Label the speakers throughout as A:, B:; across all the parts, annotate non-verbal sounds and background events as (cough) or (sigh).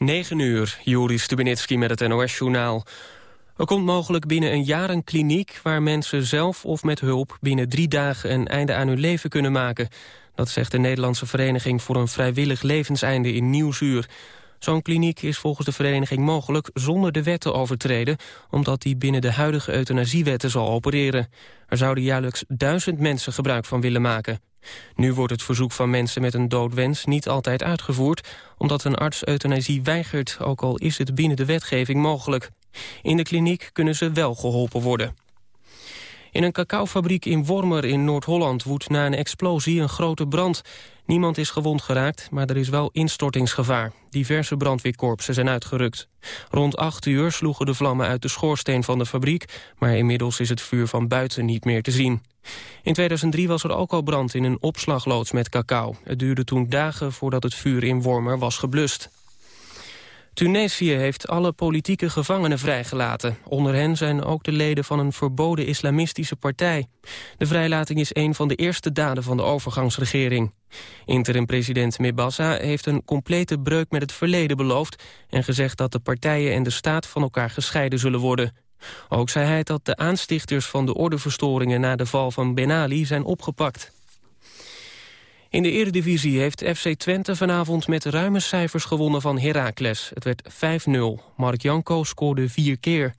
A: 9 uur, Joris Stubenitski met het NOS-journaal. Er komt mogelijk binnen een jaar een kliniek... waar mensen zelf of met hulp binnen drie dagen een einde aan hun leven kunnen maken. Dat zegt de Nederlandse Vereniging voor een Vrijwillig Levenseinde in Nieuwsuur. Zo'n kliniek is volgens de vereniging mogelijk zonder de wet te overtreden... omdat die binnen de huidige euthanasiewetten zal opereren. Er zouden jaarlijks duizend mensen gebruik van willen maken. Nu wordt het verzoek van mensen met een doodwens niet altijd uitgevoerd... omdat een arts euthanasie weigert, ook al is het binnen de wetgeving mogelijk. In de kliniek kunnen ze wel geholpen worden. In een cacaofabriek in Wormer in Noord-Holland woedt na een explosie een grote brand. Niemand is gewond geraakt, maar er is wel instortingsgevaar. Diverse brandweerkorpsen zijn uitgerukt. Rond 8 uur sloegen de vlammen uit de schoorsteen van de fabriek... maar inmiddels is het vuur van buiten niet meer te zien. In 2003 was er ook al brand in een opslagloods met cacao. Het duurde toen dagen voordat het vuur in Wormer was geblust. Tunesië heeft alle politieke gevangenen vrijgelaten. Onder hen zijn ook de leden van een verboden islamistische partij. De vrijlating is een van de eerste daden van de overgangsregering. Interim-president Mebassa heeft een complete breuk met het verleden beloofd... en gezegd dat de partijen en de staat van elkaar gescheiden zullen worden. Ook zei hij dat de aanstichters van de ordeverstoringen na de val van Ben Ali zijn opgepakt. In de eredivisie heeft FC Twente vanavond met ruime cijfers gewonnen van Heracles. Het werd 5-0. Mark Janko scoorde vier keer.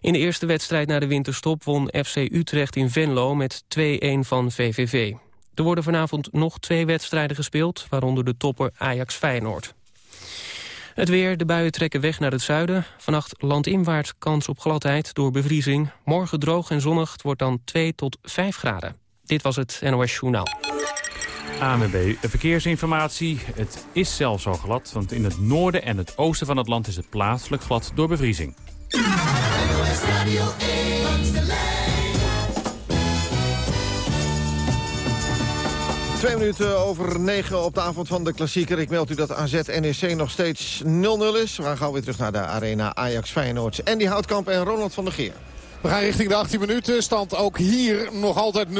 A: In de eerste wedstrijd na de winterstop won FC Utrecht in Venlo met 2-1 van VVV. Er worden vanavond nog twee wedstrijden gespeeld, waaronder de topper Ajax-Feyenoord. Het weer, de buien trekken weg naar het zuiden. Vannacht landinwaarts kans op gladheid door bevriezing. Morgen droog en zonnig, het wordt dan 2 tot 5 graden. Dit was het NOS Journaal.
B: ANWB Verkeersinformatie. Het is zelfs al glad, want in het noorden en het oosten van het land is het plaatselijk glad door bevriezing.
C: Twee minuten over negen op de avond van de klassieker. Ik meld u dat AZ-NEC nog steeds 0-0 is. We gaan weer terug naar de arena Ajax-Feyenoord. Andy Houtkamp en Ronald van der Geer.
D: We gaan richting de 18 minuten. Stand ook hier nog altijd 0-0.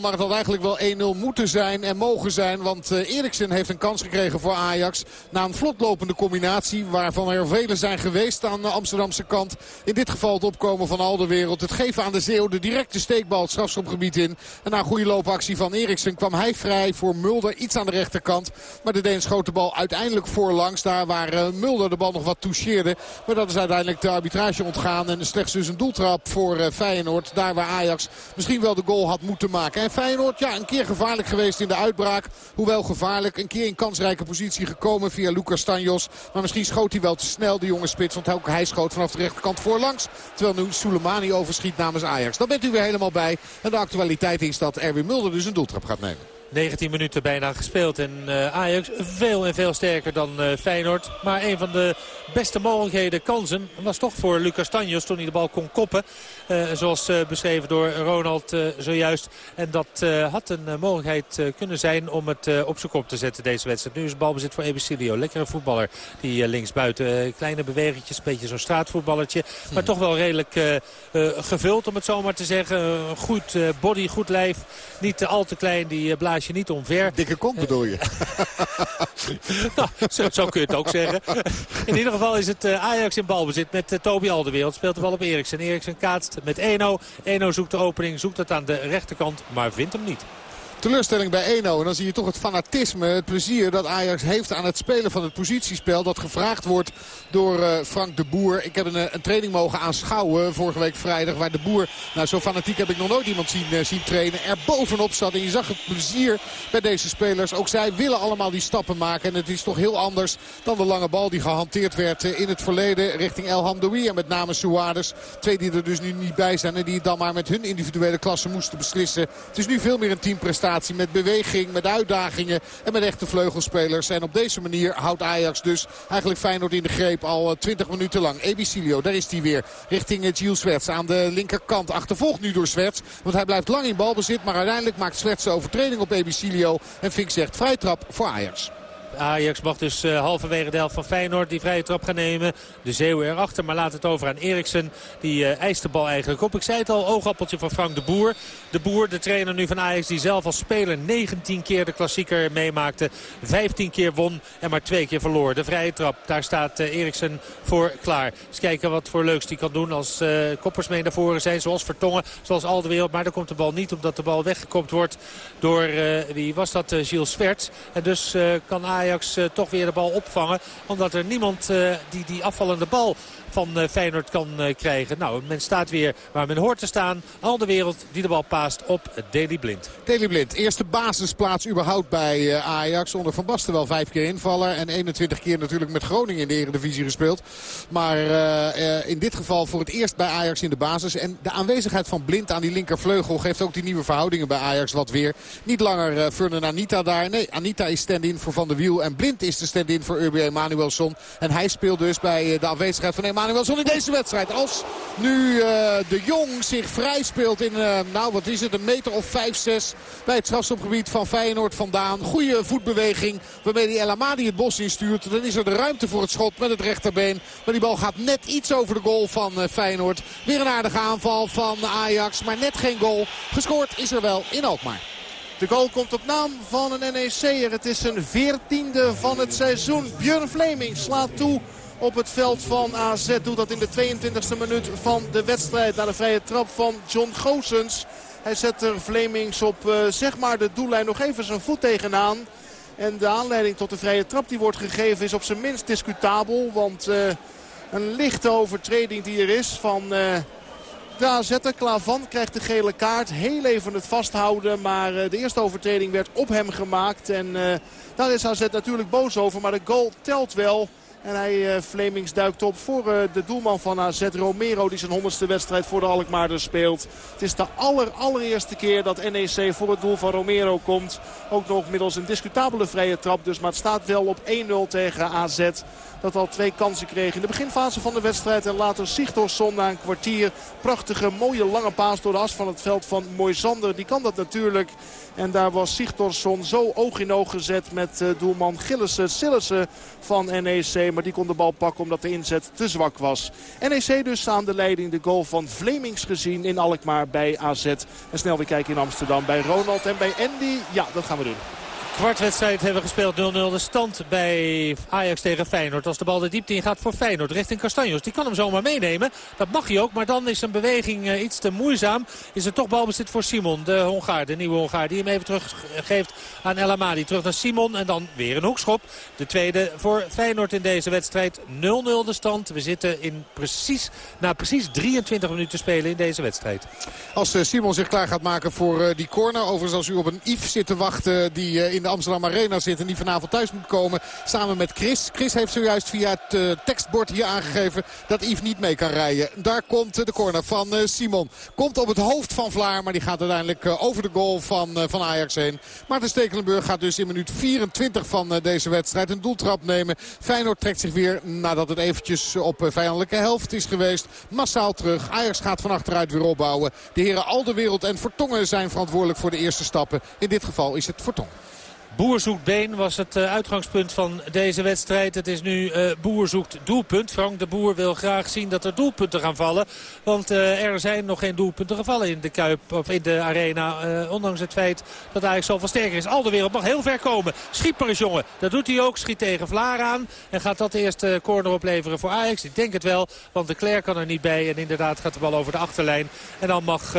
D: Maar het had eigenlijk wel 1-0 moeten zijn en mogen zijn. Want uh, Eriksen heeft een kans gekregen voor Ajax. Na een vlotlopende combinatie waarvan er velen zijn geweest aan de Amsterdamse kant. In dit geval het opkomen van al de wereld. Het geven aan de Zeeuw de directe steekbal het strafschopgebied in. En na een goede loopactie van Eriksen kwam hij vrij voor Mulder. Iets aan de rechterkant. Maar de Deen schoot de bal uiteindelijk voorlangs. Daar waar uh, Mulder de bal nog wat toucheerde. Maar dat is uiteindelijk de arbitrage ontgaan. En slechts dus een doeltrap voor voor eh, Feyenoord. Daar waar Ajax misschien wel de goal had moeten maken. En Feyenoord, ja, een keer gevaarlijk geweest in de uitbraak. Hoewel gevaarlijk. Een keer in kansrijke positie gekomen via Lucas Stanjos. Maar misschien schoot hij wel te snel, de jonge spits. Want hij schoot vanaf de rechterkant voorlangs. Terwijl nu Soleimani overschiet namens Ajax. Dan bent u weer helemaal bij. En de actualiteit is dat Erwin Mulder dus een doeltrap gaat nemen.
E: 19 minuten bijna gespeeld. En uh, Ajax veel en veel sterker dan uh, Feyenoord. Maar een van de beste mogelijkheden, kansen, was toch voor Lucas Tanjos toen hij de bal kon koppen. Uh, zoals beschreven door Ronald zojuist. En dat had een mogelijkheid kunnen zijn om het op zijn kop te zetten deze wedstrijd. Nu is balbezit voor Ebicilio. Lekkere voetballer die links buiten. kleine bewegingjes, een beetje zo'n straatvoetballertje. Maar toch wel redelijk gevuld om het zo maar te zeggen. goed body, goed lijf. Niet al te klein, die blaadje je niet omver.
D: Dikke kont bedoel je? (laughs)
E: nou, zo, zo, kun je het ook zeggen. In ieder geval is het Ajax in balbezit met Toby Alderwereld. Speelt de bal op Eriksen. Eriksen kaatst met Eno. Eno zoekt de opening, zoekt het aan de rechterkant, maar vindt hem niet.
D: Teleurstelling bij 1-0. En dan zie je toch het fanatisme, het plezier dat Ajax heeft aan het spelen van het positiespel. Dat gevraagd wordt door uh, Frank de Boer. Ik heb een, een, training mogen aanschouwen vorige week vrijdag. Waar de Boer, nou zo fanatiek heb ik nog nooit iemand zien, uh, zien trainen. Er bovenop zat. En je zag het plezier bij deze spelers. Ook zij willen allemaal die stappen maken. En het is toch heel anders dan de lange bal die gehanteerd werd in het verleden. Richting El Hamdoui en met name Suarez. Twee die er dus nu niet bij zijn. En die het dan maar met hun individuele klasse moesten beslissen. Het is nu veel meer een teamprestatie met beweging, met uitdagingen en met echte vleugelspelers. En op deze manier houdt Ajax dus eigenlijk Feyenoord in de greep al 20 eh, minuten lang. Ebicilio, daar is hij weer. Richting eh, Gilles Swerts aan de linkerkant. Achtervolgd nu door Swerts. Want hij blijft lang in balbezit. Maar uiteindelijk maakt Swerts de overtreding op Ebicilio. En Fink zegt vrij trap voor Ajax.
E: Ajax mag dus uh, halverwege de helft van Feyenoord die vrije trap gaan nemen. De Zeeuw erachter, maar laat het over aan Eriksen. Die uh, eist de bal eigenlijk op. Ik zei het al, oogappeltje van Frank de Boer. De Boer, de trainer nu van Ajax, die zelf als speler 19 keer de klassieker meemaakte. 15 keer won en maar twee keer verloor. De vrije trap, daar staat uh, Eriksen voor klaar. Eens kijken wat voor leuks die kan doen als koppers mee naar voren zijn. Zoals Vertongen, zoals al de wereld. Maar daar komt de bal niet omdat de bal weggekopt wordt door, wie was dat, Gilles Sverts. En dus kan Ajax toch weer de bal opvangen. Omdat er niemand die die afvallende bal van eh, Feyenoord kan eh, krijgen. Nou, men staat weer waar men hoort te staan. Al de wereld die de bal paast op Deli Blind.
D: Deli Blind, eerste basisplaats überhaupt bij eh, Ajax. Onder Van Basten wel vijf keer invaller. En 21 keer natuurlijk met Groningen in de Eredivisie gespeeld. Maar in dit geval voor het eerst bij Ajax in de basis. En de aanwezigheid van Blind aan die linkervleugel geeft ook die nieuwe verhoudingen bij Ajax wat weer. Niet langer uh, Fernand Anita daar. Nee, Anita is stand-in voor Van der Wiel. En Blind is de stand-in voor Urbi Emanuelson. En hij speelt dus bij de afwezigheid van Emanuel Manuelson in deze wedstrijd. Als nu uh, de Jong zich vrij speelt in, uh, nou wat is het, een meter of 5, 5-6 bij het strafstopgebied van Feyenoord vandaan. Goede voetbeweging waarmee die El Amadi het bos instuurt. Dan is er de ruimte voor het schot met het rechterbeen. Maar die bal gaat net iets over de goal van uh, Feyenoord. Weer een aardige aanval van Ajax, maar net geen goal. Gescoord is er wel in Alkmaar.
C: De goal komt op naam van een NEC'er. Het is een veertiende van het seizoen. Björn Fleming slaat toe op het veld van AZ. Doet dat in de 22e minuut van de wedstrijd. Na de vrije trap van John Goosens. Hij zet er Vlemings op uh, zeg maar de doellijn nog even zijn voet tegenaan. En de aanleiding tot de vrije trap die wordt gegeven is op zijn minst discutabel. Want uh, een lichte overtreding die er is van uh, de AZ'er. Klavan krijgt de gele kaart. Heel even het vasthouden. Maar de eerste overtreding werd op hem gemaakt. En daar is AZ natuurlijk boos over. Maar de goal telt wel. En hij, uh, Flemings duikt op voor uh, de doelman van AZ, Romero, die zijn honderdste wedstrijd voor de Alkmaarders speelt. Het is de aller, allereerste keer dat NEC voor het doel van Romero komt. Ook nog middels een discutabele vrije trap dus. Maar het staat wel op 1-0 tegen AZ. Dat al twee kansen kreeg in de beginfase van de wedstrijd. En later Sigtorsson na een kwartier. Prachtige, mooie lange paas door de as van het veld van Moisander. Die kan dat natuurlijk. En daar was Sigtorsson zo oog in oog gezet met uh, doelman Gillissen, Sillissen van NEC. Maar die kon de bal pakken omdat de inzet te zwak was. NEC dus aan de leiding. De goal van Vlemings gezien in Alkmaar bij AZ. En snel weer kijken in Amsterdam bij Ronald en bij Andy. Ja, dat gaan we doen
E: kwartwedstrijd hebben gespeeld 0-0 de stand bij Ajax tegen Feyenoord. Als de bal de diepte in gaat voor Feyenoord richting Castanjos. Die kan hem zomaar meenemen. Dat mag hij ook. Maar dan is zijn beweging uh, iets te moeizaam. Is er toch balbezit voor Simon, de Hongaar, de nieuwe Hongaar. Die hem even teruggeeft aan El Amadi. Terug naar Simon en dan weer een hoekschop. De tweede voor Feyenoord in deze wedstrijd. 0-0 de stand. We zitten in precies, na precies 23 minuten spelen in deze wedstrijd.
D: Als uh, Simon zich klaar gaat maken voor uh, die corner. Overigens als u op een Yves zit te wachten die de Amsterdam Arena zit. En die vanavond thuis moet komen samen met Chris. Chris heeft zojuist via het uh, tekstbord hier aangegeven dat Yves niet mee kan rijden. Daar komt uh, de corner van uh, Simon. Komt op het hoofd van Vlaar. Maar die gaat uiteindelijk over de goal van, van Ajax heen. Maarten Stekelenburg gaat dus in minuut 24 van deze wedstrijd een doeltrap nemen. Feyenoord trekt zich weer nadat het eventjes op vijandelijke helft is geweest. Massaal terug. Ajax gaat van achteruit weer opbouwen. De heren Alderwereld en Vertongen zijn verantwoordelijk voor de eerste stappen. In dit geval is het Vertongen.
E: Boer zoekt been was het eh, uitgangspunt van deze wedstrijd. Het is nu uh, Boer zoekt doelpunt. Frank de Boer wil graag zien dat er doelpunten gaan vallen. Want uh, er zijn nog geen doelpunten gevallen in de Kuip of in de arena. ondanks het feit dat Ajax zoveel sterker is. Al de wereld mag heel ver komen. Schiet eens jongen. Dat doet hij ook. Schiet tegen Vlaar aan. En gaat dat de eerste corner opleveren voor Ajax? Ik denk het wel. Want de Klerk kan er niet bij. En inderdaad gaat de bal over de achterlijn. En dan mag...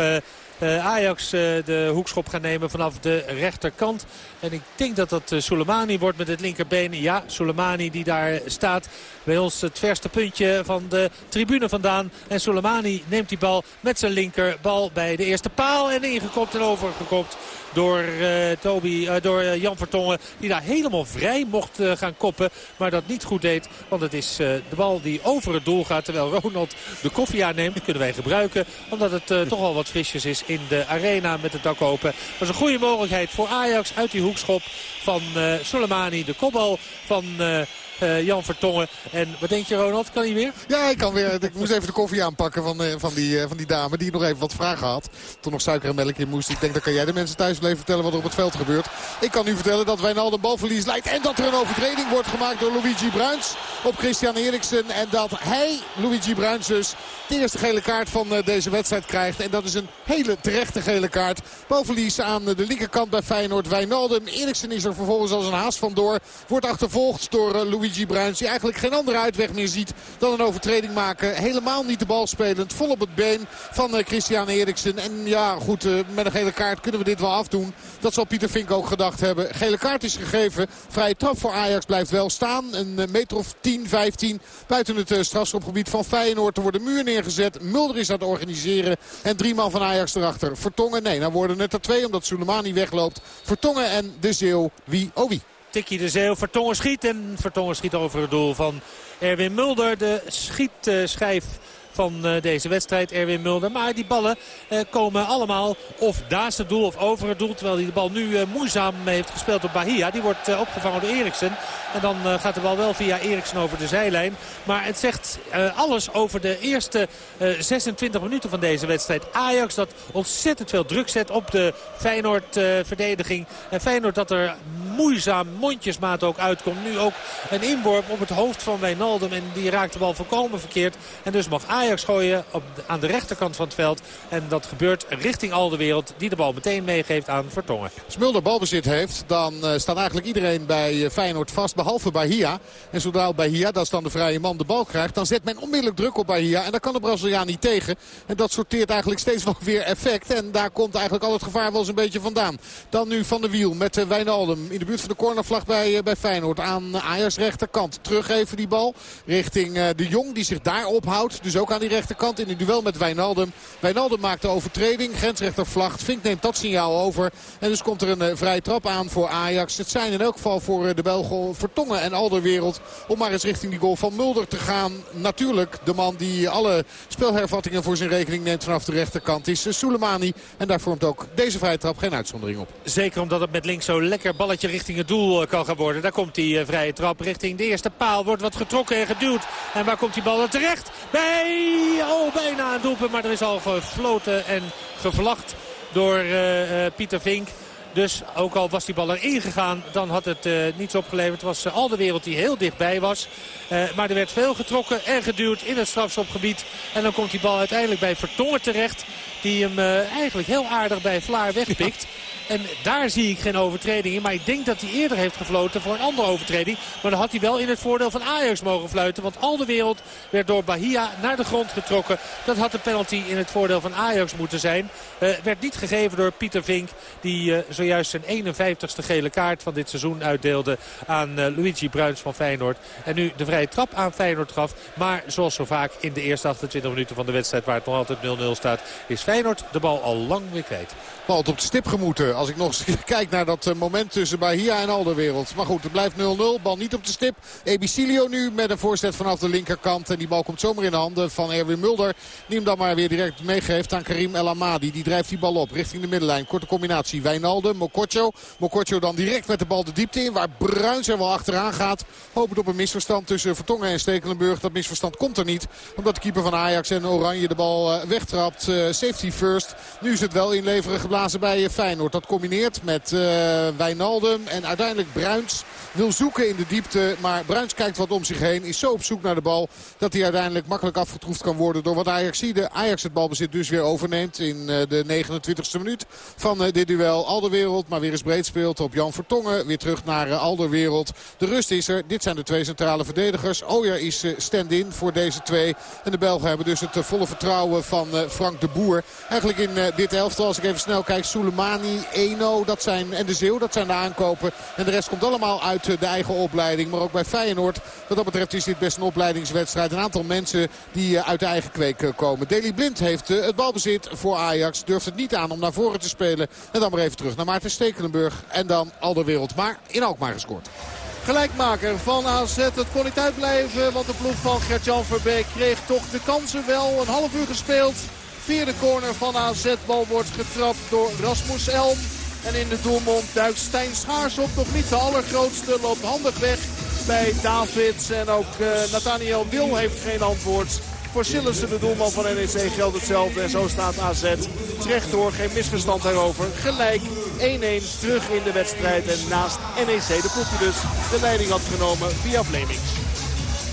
E: Uh, Ajax uh, de hoekschop gaan nemen vanaf de rechterkant. En ik denk dat dat uh, Soleimani wordt met het linkerbeen. Ja, Soleimani die daar staat bij ons het verste puntje van de tribune vandaan. En Soleimani neemt die bal met zijn linkerbal bij de eerste paal. En ingekopt en overgekopt door, uh, Toby, uh, door uh, Jan Vertongen. Die daar helemaal vrij mocht gaan koppen. Maar dat niet goed deed. Want het is de bal die over het doel gaat. Terwijl Ronald de koffie aanneemt. Die kunnen wij gebruiken. Omdat het toch al wat frisjes is in de arena met het dak open. Dat was een goede mogelijkheid voor Ajax uit die hoekschop van Soleimani. De kopbal van... Jan Vertongen. En wat denk je Ronald? Kan hij weer?
D: Ja, ik kan weer. (laughs) Ik moest even de koffie aanpakken van, van, die, van die dame die nog even wat vragen had. Toen nog suiker en melk in moest. Ik denk dat kan jij de mensen thuis blijven vertellen wat er op het veld gebeurt. Ik kan nu vertellen dat Wijnaldum balverlies lijkt. En dat er een overtreding wordt gemaakt door Luigi Bruins op Christian Eriksen. En dat hij, Luigi Bruins dus, de eerste gele kaart van deze wedstrijd krijgt. En dat is een hele terechte gele kaart. Balverlies aan de linkerkant bij Feyenoord. Wijnaldum. Eriksen is er vervolgens als een haas vandoor. Wordt achtervolgd door Luigi Bruins. Die eigenlijk geen andere uitweg meer ziet dan een overtreding maken. Helemaal niet de bal spelend. Vol op het been van Christian Eriksen. En ja, goed, met een gele kaart kunnen we dit wel afdoen. Dat zal Pieter Vink ook gedacht hebben. Gele kaart is gegeven. Vrije trap voor Ajax blijft wel staan. Een meter of 10, 15 buiten het strafschopgebied van Feyenoord. Er wordt een muur neergezet. Mulder is aan het organiseren. En drie man van Ajax erachter. Vertongen, nee, nou worden het er twee omdat Soleimani wegloopt. Vertongen en De Zeeuw, wie, oh wie.
E: Tikkie De Zeeuw, Vertongen schiet en Vertongen schiet over het doel van Erwin Mulder. De schietschijf van eh, deze wedstrijd, Erwin Mulder. Maar die ballen eh, komen allemaal of naast het doel of over het doel. Terwijl hij de bal nu eh, moeizaam heeft gespeeld op Bahia. Die wordt opgevangen door Eriksen. En dan gaat de bal wel via Eriksen over de zijlijn. Maar het zegt alles over de eerste 26 minuten van deze wedstrijd. Ajax dat ontzettend veel druk zet op de Feyenoord-verdediging. en Feyenoord dat er moeizaam mondjesmaat ook uitkomt. Nu ook een inworp op het hoofd van Wijnaldum. En die raakt de bal volkomen verkeerd. En dus mag Ajax gooien op, aan de rechterkant van het veld. En dat gebeurt richting al de wereld die de bal meteen meegeeft aan Vertongen.
D: Als Mulder balbezit heeft, dan uh, staat eigenlijk iedereen bij eh, Feyenoord vast. Behalve Bahia. En zodra Bahia, dat is dan de vrije man, de bal krijgt. Dan zet men onmiddellijk druk op Bahia. En daar kan de Braziliaan niet tegen. En dat sorteert eigenlijk steeds (laughs) wel weer effect. En daar komt eigenlijk al het gevaar wel eens een beetje vandaan. Dan nu Van de Wiel met uh, Wijnaldum in de buurt van de cornervlag bij, bij Feyenoord. Aan Ajax rechterkant. Terug even die bal richting de Jong die zich daar ophoudt. Dus ook aan die rechterkant in het duel met Wijnaldum. Wijnaldum maakt de overtreding. Grensrechter vlacht. Vink neemt dat signaal over. En dus komt er een uh, vrije trap aan voor Ajax. Het zijn in elk geval voor uh, de Belgen Vertongen en Alderwereld. Om maar eens richting die goal van Mulder te gaan. Natuurlijk de man die alle spelhervattingen voor zijn rekening neemt vanaf de rechterkant is uh, Soleimani. En daar vormt ook deze vrije trap geen uitzondering op.
E: Zeker omdat het met links zo lekker balletje richting het doel kan gaan worden. Daar komt die vrije trap richting de eerste paal. Wordt wat getrokken en geduwd. En waar komt die bal dan terecht? Bij Oh, bijna een doelpunt. Maar er is al gefloten en gevlacht door uh, Pieter Vink. Dus ook al was die bal erin gegaan, dan had het uh, niets opgeleverd. Het was al de wereld die heel dichtbij was. Maar er werd veel getrokken en geduwd in het strafschopgebied. En dan komt die bal uiteindelijk bij Vertongen terecht. Die hem eigenlijk heel aardig bij Vlaar wegpikt. En daar zie ik geen overtreding in. Maar ik denk dat hij eerder heeft gefloten voor een andere overtreding. Maar dan had hij wel in het voordeel van Ajax mogen fluiten. Want al de wereld werd door Bahia naar de grond getrokken. Dat had de penalty in het voordeel van Ajax moeten zijn. Uh, werd niet gegeven door Pieter Vink. Die uh, zojuist zijn 51ste gele kaart van dit seizoen uitdeelde aan uh, Luigi Bruins van Feyenoord. En nu de vrije trap aan Feyenoord gaf. Maar zoals zo vaak in de eerste 28 minuten van de wedstrijd waar het nog altijd 0-0 staat... is Feyenoord de bal al lang weer kwijt.
D: Bal op de stip gemoeten. Als ik nog eens (laughs) kijk naar dat moment tussen Bahia en Alderwereld. Maar goed, het blijft 0-0. Bal niet op de stip. Ebicilio nu met een voorzet vanaf de linkerkant. En die bal komt zomaar in de handen van Erwin Mulder. Die hem dan maar weer direct meegeeft aan Karim El Amadi. Die drijft die bal op richting de middenlijn. Korte combinatie. Wijnaldum, Mokotjo. Mokotjo dan direct met de bal de diepte in. Waar Bruins er wel achteraan gaat. Hopend op een misverstand tussen Vertongen en Stekelenburg. Dat misverstand komt er niet. Omdat de keeper van Ajax en Oranje de bal wegtrapt. safety first. Nu is het wel inleveren geblazen bij Feyenoord. Dat combineert met uh, Wijnaldum. En uiteindelijk Bruins wil zoeken in de diepte. Maar Bruins kijkt wat om zich heen. Is zo op zoek naar de bal dat hij uiteindelijk makkelijk afgetroefd kan worden door wat Ajax zie. De Ajax het balbezit dus weer overneemt in de 29e minuut van dit duel. Alderwereld maar weer eens breed speelt op Jan Vertongen. Weer terug naar Alderwereld. De rust is er. Dit zijn de twee centrale verdedigers. Ooyer is stand-in voor deze twee. En de Belgen hebben dus het volle vertrouwen van Frank de Boer. Eigenlijk in dit elftal, als ik even snel kijk, Soleimani, Eno dat zijn, en de Zeeuw, dat zijn de aankopen. En de rest komt allemaal uit de eigen opleiding. Maar ook bij Feyenoord, wat dat betreft is dit best een opleidingswedstrijd. Een aantal mensen die uit de eigen kweek komen. Deli Blind heeft het balbezit voor Ajax. Durft het niet aan om naar voren te spelen. En dan maar even terug naar Maarten Stekelenburg. En dan Alderwereld. Maar in Alkmaar gescoord.
C: Gelijkmaker van AZ. Het kon niet uitblijven, want de ploeg van Gert-Jan Verbeek kreeg toch de kansen wel. Een half uur gespeeld. Vierde corner van AZ. Bal wordt getrapt door Rasmus Elm. En in de doelmond duikt Stijn Schaars op. Nog niet de allergrootste. Loopt handig weg bij Davids. En ook Nathaniel Wil heeft geen antwoord. Voor Sillissen, de doelman van NEC, geldt hetzelfde. En zo staat AZ terecht door. Geen misverstand daarover. Gelijk 1-1 terug in de wedstrijd. En naast NEC, de ploeg die dus de leiding had genomen via Flemings.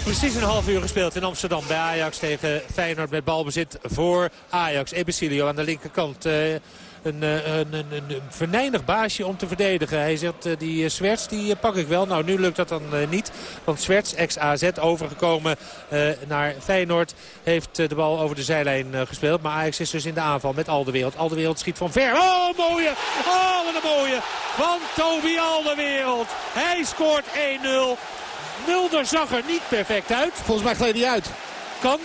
E: Precies een half uur gespeeld in Amsterdam bij Ajax tegen Feyenoord met balbezit voor Ajax. Ebesilio aan de linkerkant. Uh, een, een, een, een venijnig baasje om te verdedigen. Hij zegt, uh, die Swerts die pak ik wel. Nou, nu lukt dat dan niet. Want Swerts, ex-AZ, overgekomen naar Feyenoord... heeft de bal over de zijlijn gespeeld. Maar Ajax is dus in de aanval met Alderwereld. Alderwereld schiet van ver. Oh, mooie! Oh, wat een mooie! Van Toby Alderwereld. Hij scoort 1-0. Mulder zag er niet perfect uit.
D: Volgens mij gleed hij uit.
E: Kan.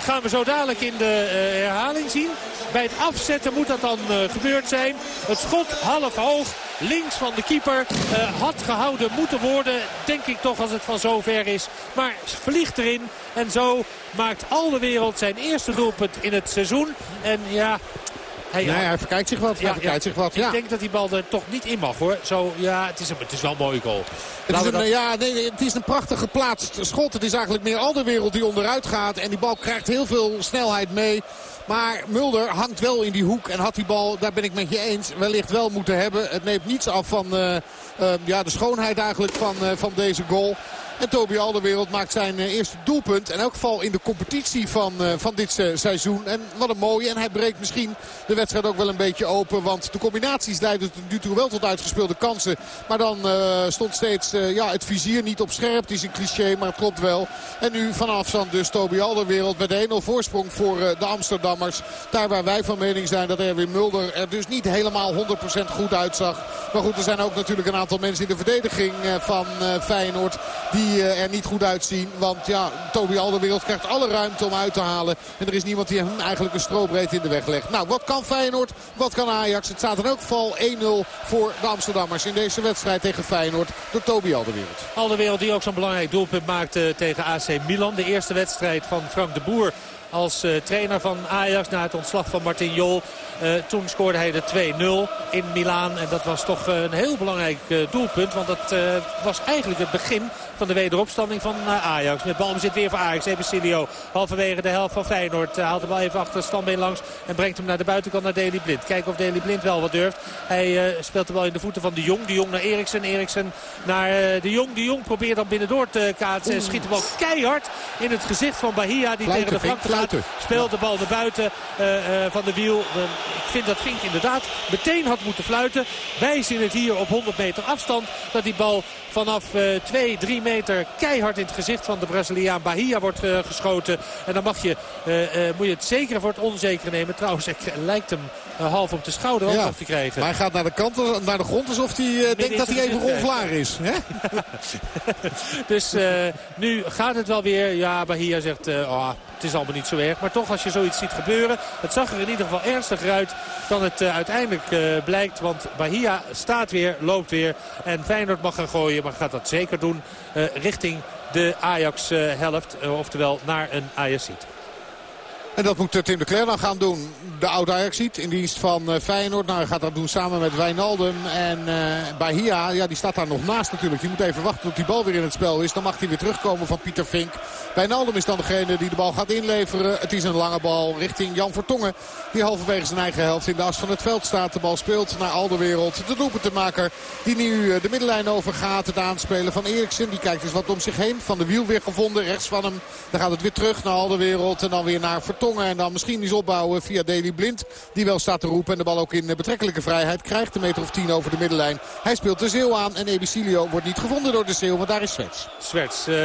E: Gaan we zo dadelijk in de uh, herhaling zien. Bij het afzetten moet dat dan uh, gebeurd zijn. Het schot half hoog. Links van de keeper. Uh, had gehouden moeten worden. Denk ik toch als het van zo ver is. Maar vliegt erin. En zo maakt al de wereld zijn eerste doelpunt in het seizoen. En ja,
D: hij, nee, hij verkijkt zich wat. Hij verkijkt zich wat.
E: Ik denk dat die bal er toch niet in mag hoor. Zo, ja, het is, een, het is wel een mooie goal.
D: Het is, een, ja, nee, het is een prachtig geplaatst schot. Het is eigenlijk meer al de wereld die onderuit gaat. En die bal krijgt heel veel snelheid mee. Maar Mulder hangt wel in die hoek en had die bal, daar ben ik met je eens, wellicht wel moeten hebben. Het neemt niets af van uh, uh, ja, de schoonheid eigenlijk van, uh, van deze goal. En Toby Alderwereld maakt zijn eh, eerste doelpunt. In elk geval in de competitie van, eh, van dit eh, seizoen. En wat een mooie. En hij breekt misschien de wedstrijd ook wel een beetje open. Want de combinaties leiden tot nu toe wel tot uitgespeelde kansen. Maar dan stond steeds ja, het vizier niet op scherp. Het is een cliché, maar het klopt wel. En nu van afstand dus Toby Alderwereld met 1-0 voorsprong voor de Amsterdammers. Daar waar wij van mening zijn dat Erwin Mulder er dus niet helemaal 100% goed uitzag. Maar goed, er zijn ook natuurlijk een aantal mensen in de verdediging van Feyenoord die die eh, er niet goed uitzien. Want ja, Toby Alderwereld krijgt alle ruimte om uit te halen. En er is niemand die hem eigenlijk een strobreed in de weg legt. Nou, wat kan Feyenoord? Wat kan Ajax? Het staat in elk geval 1-0 voor de Amsterdammers in deze wedstrijd tegen Feyenoord door Toby Alderwereld.
E: Alderwereld die ook zo'n belangrijk doelpunt maakte tegen AC Milan. De eerste wedstrijd van Frank de Boer als uh, trainer van Ajax na het ontslag van Martin Jol. Uh, toen scoorde hij de 2-0 in Milaan. En dat was toch een heel belangrijk doelpunt. Want dat was eigenlijk het begin van de wederopstanding van Ajax. Met balbezit weer voor Ajax. Ebesilio halverwege de helft van Feyenoord. haalt de bal even achter standbeen langs. En brengt hem naar de buitenkant naar Deli Blind. Kijken of Deli Blind wel wat durft. Hij speelt de bal in de voeten van de Jong. De Jong naar Eriksen. Eriksen naar de Jong. De Jong probeert dan binnendoor te kaatsen. En schiet de bal keihard in het gezicht van Bahia. Die tegen de Speelt de bal naar buiten uh, uh, van de wiel. ik vind dat Vink inderdaad meteen had moeten fluiten. Wij zien het hier op 100 meter afstand. Dat die bal vanaf uh, 2, 3 meter keihard in het gezicht van de Braziliaan Bahia wordt geschoten. En dan mag je, moet je het zeker voor het onzekere nemen. Trouwens, het lijkt hem half op de schouder ja, te krijgen.
D: Maar hij gaat naar de kant, naar de grond alsof hij denkt dat hij even onvlaar is. Hè? (laughs)
E: dus nu gaat het wel weer. Ja, Bahia zegt, oh, het is allemaal niet zo erg. Maar toch als je zoiets ziet gebeuren. Het zag er in ieder geval ernstiger uit dan het uh, uiteindelijk uh, blijkt. Want Bahia staat weer, loopt weer. En Feyenoord mag gaan gooien. Maar gaat dat zeker doen uh, richting de Ajax helft. oftewel naar een Ajaxiet.
D: En dat moet Tim de Cler dan gaan doen. De oude Ajaxiet in dienst van uh, Feyenoord. Nou, hij gaat dat doen samen met Wijnaldum. En uh, Bahia, ja, die staat daar nog naast natuurlijk. Die moet even wachten tot die bal weer in het spel is. Dan mag hij weer terugkomen van Pieter Vink. Wijnaldum is dan degene die de bal gaat inleveren. Het is een lange bal richting Jan Vertongen. Die halverwege zijn eigen helft in de as van het veld staat. De bal speelt naar Alderwereld. De doelpuntenmaker die nu uh, de middenlijn overgaat. Het aanspelen van Eriksen. Die kijkt eens wat om zich heen. Van de wiel weer gevonden. Rechts van hem. Dan gaat het weer terug naar Alderwereld. En dan weer naar Vertongen. En dan misschien eens opbouwen via Deli Blind. Die wel staat te roepen en de bal ook in betrekkelijke vrijheid krijgt. Een meter of tien over de middenlijn. Hij speelt de Zeeuw aan. En Ebicilio wordt niet gevonden door de Zeeuw. Maar daar is Swerts.
E: Swerts uh,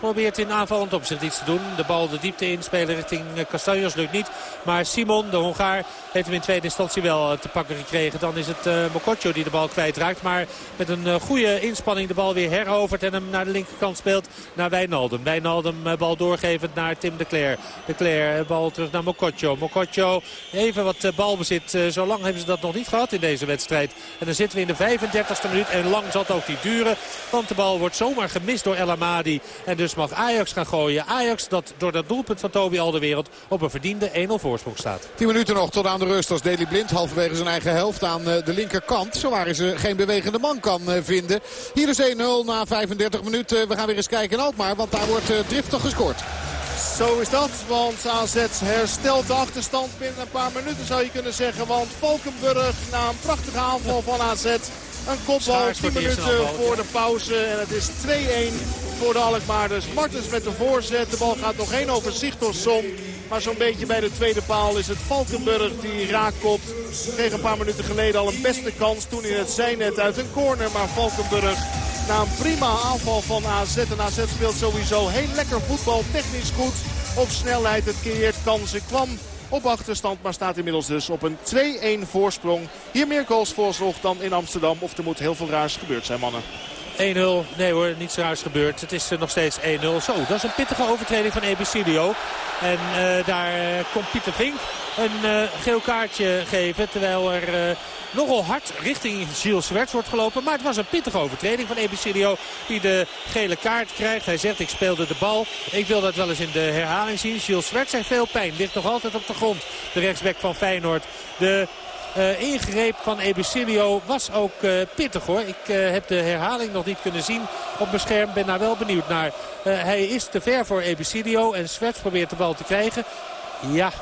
E: probeert in aanvallend opzicht iets te doen. De bal de diepte inspelen richting eh, Castanjos lukt niet. Maar Simon, de Hongaar, heeft hem in tweede instantie wel eh, te pakken gekregen. Dan is het uh, Mokotjo die de bal kwijtraakt. Maar met een goede inspanning de bal weer herovert. En hem naar de linkerkant speelt naar Wijnaldum. Wijnaldum bal doorgevend naar Tim de Cler. De Cler bal terug naar Mokotjo. Mokotjo even wat balbezit. zo lang hebben ze dat nog niet gehad in deze wedstrijd. En dan zitten we in de 35e minuut. En lang zal het ook niet duren. Want de bal wordt zomaar gemist door El Amadi. En dus mag Ajax gaan gooien. Ajax dat door dat doelpunt van Toby Alderwereld op een verdiende 1-0 voorsprong staat.
D: 10 minuten nog tot aan de rust als Deli Blind halverwege zijn eigen helft aan de linkerkant. Zo waar ze geen bewegende man kan vinden. Hier is 1-0 na 35 minuten. We gaan weer eens kijken in Alkmaar, want daar wordt driftig gescoord.
C: Zo is dat, want AZ herstelt de achterstand binnen een paar minuten zou je kunnen zeggen. Want Valkenburg na een prachtige aanval van AZ. Een kopbal, 10 minuten voor de pauze. En het is 2-1 voor de Alkmaarders. Martens met de voorzet. De bal gaat nog heen over Sigtorsson. Maar zo'n beetje bij de tweede paal is het Valkenburg die raakkopt. Kreeg een paar minuten geleden al een beste kans. Toen in het zijnet uit een corner. Maar Valkenburg na een prima aanval van AZ. En AZ speelt sowieso heel lekker voetbal. Technisch goed. Op snelheid. Het creëert kansen. Kwam op achterstand. Maar staat inmiddels dus op een 2-1 voorsprong. Hier meer goals voorzorg dan in Amsterdam. Of er moet heel veel raars gebeurd zijn mannen.
E: 1-0. Nee hoor, niets raars gebeurd. Het is uh, nog steeds 1-0. Zo, dat is een pittige overtreding van Ebicidio. En uh, daar uh, komt Pieter Vink een geel kaartje geven. Terwijl er nogal hard richting Gilles Swerts wordt gelopen. Maar het was een pittige overtreding van Ebicidio die de gele kaart krijgt. Hij zegt ik speelde de bal. Ik wil dat wel eens in de herhaling zien. Gilles Swerts heeft veel pijn. Ligt nog altijd op de grond. De rechtsback van Feyenoord. De uh, ingreep van Ebicilio was ook uh, pittig hoor. Ik uh, heb de herhaling nog niet kunnen zien op mijn scherm. Ben daar wel benieuwd naar. hij is te ver voor Ebicilio en Swerts probeert de bal te krijgen. Ja,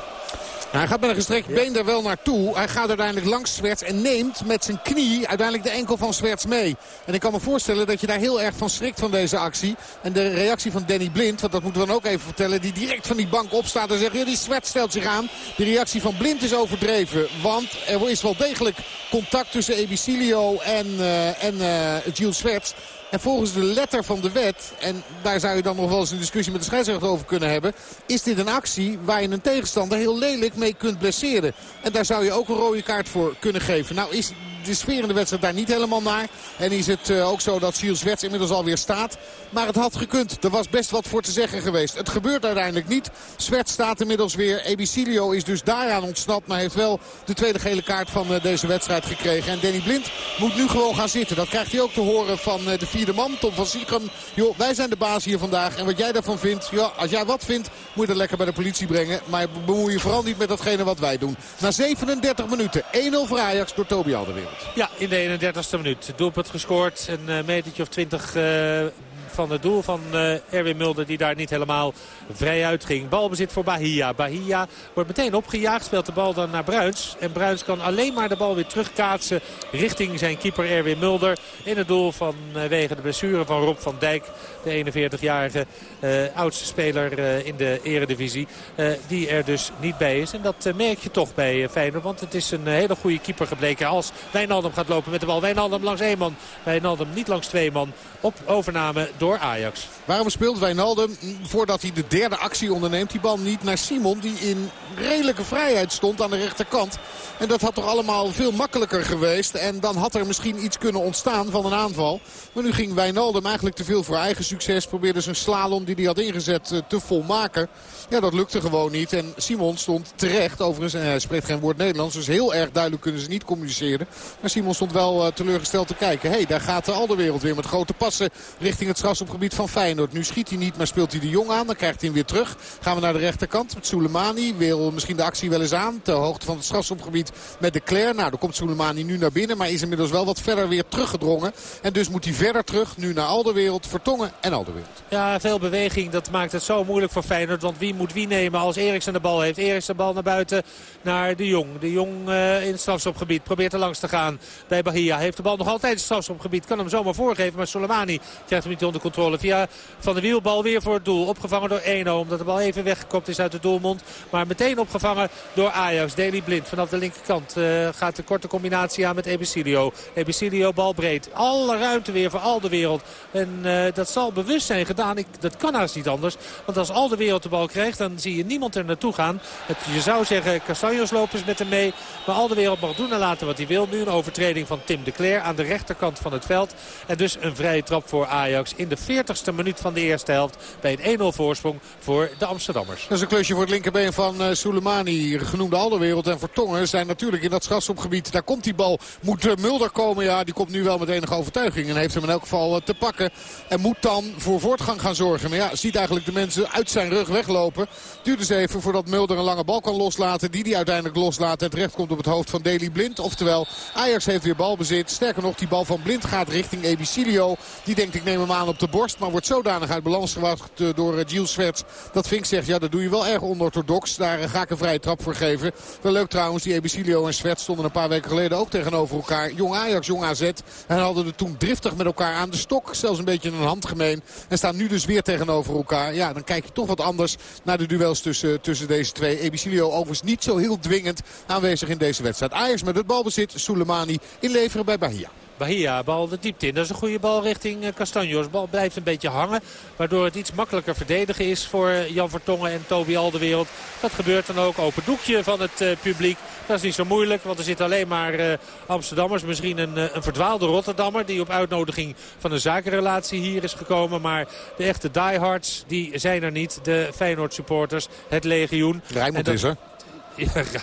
D: hij gaat met een gestrekt been er wel naartoe. Hij gaat uiteindelijk langs Swerts en neemt met zijn knie uiteindelijk de enkel van Swerts mee. En ik kan me voorstellen dat je daar heel erg van schrikt van deze actie. En de reactie van Danny Blind, want dat moeten we dan ook even vertellen... die direct van die bank opstaat en zegt, die Swerts stelt zich aan. De reactie van Blind is overdreven, want er is wel degelijk contact tussen Ebicilio en, uh, en uh, Gilles Swerts. En volgens de letter van de wet, en daar zou je dan nog wel eens een discussie met de scheidsrechter over kunnen hebben... is dit een actie waar je een tegenstander heel lelijk mee kunt blesseren. En daar zou je ook een rode kaart voor kunnen geven. Nou is de sfeer in de wedstrijd daar niet helemaal naar. En is het uh, ook zo dat Gilles Wets inmiddels alweer staat. Maar het had gekund. Er was best wat voor te zeggen geweest. Het gebeurt uiteindelijk niet. Swert staat inmiddels weer. Ebicilio is dus daaraan ontsnapt. Maar heeft wel de tweede gele kaart van uh, deze wedstrijd gekregen. En Danny Blind moet nu gewoon gaan zitten. Dat krijgt hij ook te horen van uh, de vierde man. Tom van Siegem. Joh, wij zijn de baas hier vandaag. En wat jij daarvan vindt. Ja, als jij wat vindt, moet je dat lekker bij de politie brengen. Maar bemoei je vooral niet met datgene wat wij doen. Na 37 minuten. 1-0 voor Ajax door Toby Alderwereld.
E: Ja, in de 31ste minuut. Doelpunt gescoord. Een uh, metertje of 20 uh, van het doel van uh, Erwin Mulder die daar niet helemaal vrij uitging. Balbezit voor Bahia. Bahia wordt meteen opgejaagd, speelt de bal dan naar Bruins. En Bruins kan alleen maar de bal weer terugkaatsen richting zijn keeper Erwin Mulder. In het doel vanwege uh, de blessure van Rob van Dijk. De 41-jarige uh, oudste speler uh, in de eredivisie. Uh, die er dus niet bij is. En dat merk je toch bij Feyenoord. Want het is een hele goede keeper gebleken. Als Wijnaldum gaat lopen met de bal. Wijnaldum langs één man. Wijnaldum niet langs twee man. Op overname door Ajax.
D: Waarom speelt Wijnaldum voordat hij de derde actie onderneemt die bal niet naar Simon die in redelijke vrijheid stond aan de rechterkant. En dat had toch allemaal veel makkelijker geweest. En dan had er misschien iets kunnen ontstaan van een aanval. Maar nu ging Wijnaldum eigenlijk te veel voor eigen succes. Probeerde zijn slalom die hij had ingezet eh, te volmaken. Ja, dat lukte gewoon niet. En Simon stond terecht. Overigens, en hij spreekt geen woord Nederlands. Dus heel erg duidelijk kunnen ze niet communiceren. Maar Simon stond wel uh, teleurgesteld te kijken. Hé, hey, daar gaat de wereld weer met grote passen richting het strafschopgebied van Feyenoord. Nu schiet hij niet, maar speelt hij de Jong aan. Dan krijgt hij hem weer terug. Gaan we naar de rechterkant met Soleimani. Wil misschien de actie wel eens aan. Ter hoogte van het strafschopgebied met de Claire. Nou, dan komt Soleimani nu naar binnen. Maar is inmiddels wel wat verder weer teruggedrongen. En dus moet hij verder terug. Nu naar Alderwereld, Vertongen en Alderwereld.
E: Ja, veel beweging. Dat maakt het zo moeilijk voor Feyenoord. Want wie moet wie nemen als Eriksen de bal heeft? Eriksen de bal naar buiten naar de Jong. De Jong uh, in het strafschopgebied probeert er langs te gaan bij Bahia. Heeft de bal nog altijd in het strafschopgebied. Kan hem zomaar voorgeven. Maar Soleimani krijgt hem niet onder controle. Via Van de Wielbal weer voor het doel. Opgevangen door Eno. Omdat de bal even weggekopt is uit de doelmond. Maar meteen opgevangen door Ajax. Deli Blind vanaf de linkerkant uh, gaat de korte combinatie aan met Ebicilio. Ebicilio bal breed. Alle ruimte weer voor al de wereld. En uh, dat zal bewust zijn gedaan. Ik, dat kan haast niet anders. Want als al de wereld de bal krijgt, dan zie je niemand er naartoe gaan. Het, je zou zeggen, Castanjos lopers met hem mee. Maar al de wereld mag doen en laten wat hij wil. Nu een overtreding van Tim de Cler aan de rechterkant van het veld. En dus een vrije trap voor Ajax in de de 40ste minuut van de eerste helft. Bij een 1-0 voorsprong voor de Amsterdammers.
D: Dat is een klusje voor het linkerbeen van uh, Soleimani. Genoemde Alderwereld en Vertongen zijn natuurlijk in dat strafschopgebied. Daar komt die bal. Moet uh, Mulder komen. Ja, die komt nu wel met enige overtuiging. En heeft hem in elk geval uh, te pakken. En moet dan voor voortgang gaan zorgen. Maar ja, ziet eigenlijk de mensen uit zijn rug weglopen. Duurt dus even voordat Mulder een lange bal kan loslaten. Die die uiteindelijk loslaat en terecht komt op het hoofd van Deli Blind. Oftewel, Ajax heeft weer balbezit. Sterker nog, die bal van Blind gaat richting Ebicilio. Die denkt ik neem hem aan op de borst. Maar wordt zodanig uit balans gewacht door Gilles Sverts. Dat Vink zegt, ja dat doe je wel erg onorthodox. Daar ga ik een vrije trap voor geven. Wel leuk trouwens, die Ebicilio en Sverts stonden een paar weken geleden ook tegenover elkaar. Jong Ajax, jong AZ. En hadden er toen driftig met elkaar aan de stok. Zelfs een beetje een En staan nu dus weer tegenover elkaar. Ja, dan kijk je toch wat anders naar de duels tussen, tussen deze twee. Ebicilio overigens niet zo heel dwingend aanwezig in deze wedstrijd. Ajax met het balbezit. Soleimani inleveren bij Bahia.
E: Bahia, bal de diepte in. Dat is een goede bal richting eh, Castanjos. Bal blijft een beetje hangen. Waardoor het iets makkelijker verdedigen is voor Jan Vertongen en Toby Alderwereld. Dat gebeurt dan ook. Open doekje van het uh, publiek. Dat is niet zo moeilijk, want er zitten alleen maar Amsterdammers. Misschien een, een, verdwaalde Rotterdammer die op uitnodiging van een zakenrelatie hier is gekomen. Maar de echte diehards, die zijn er niet. De Feyenoord supporters, het legioen.
D: Rijmond is er.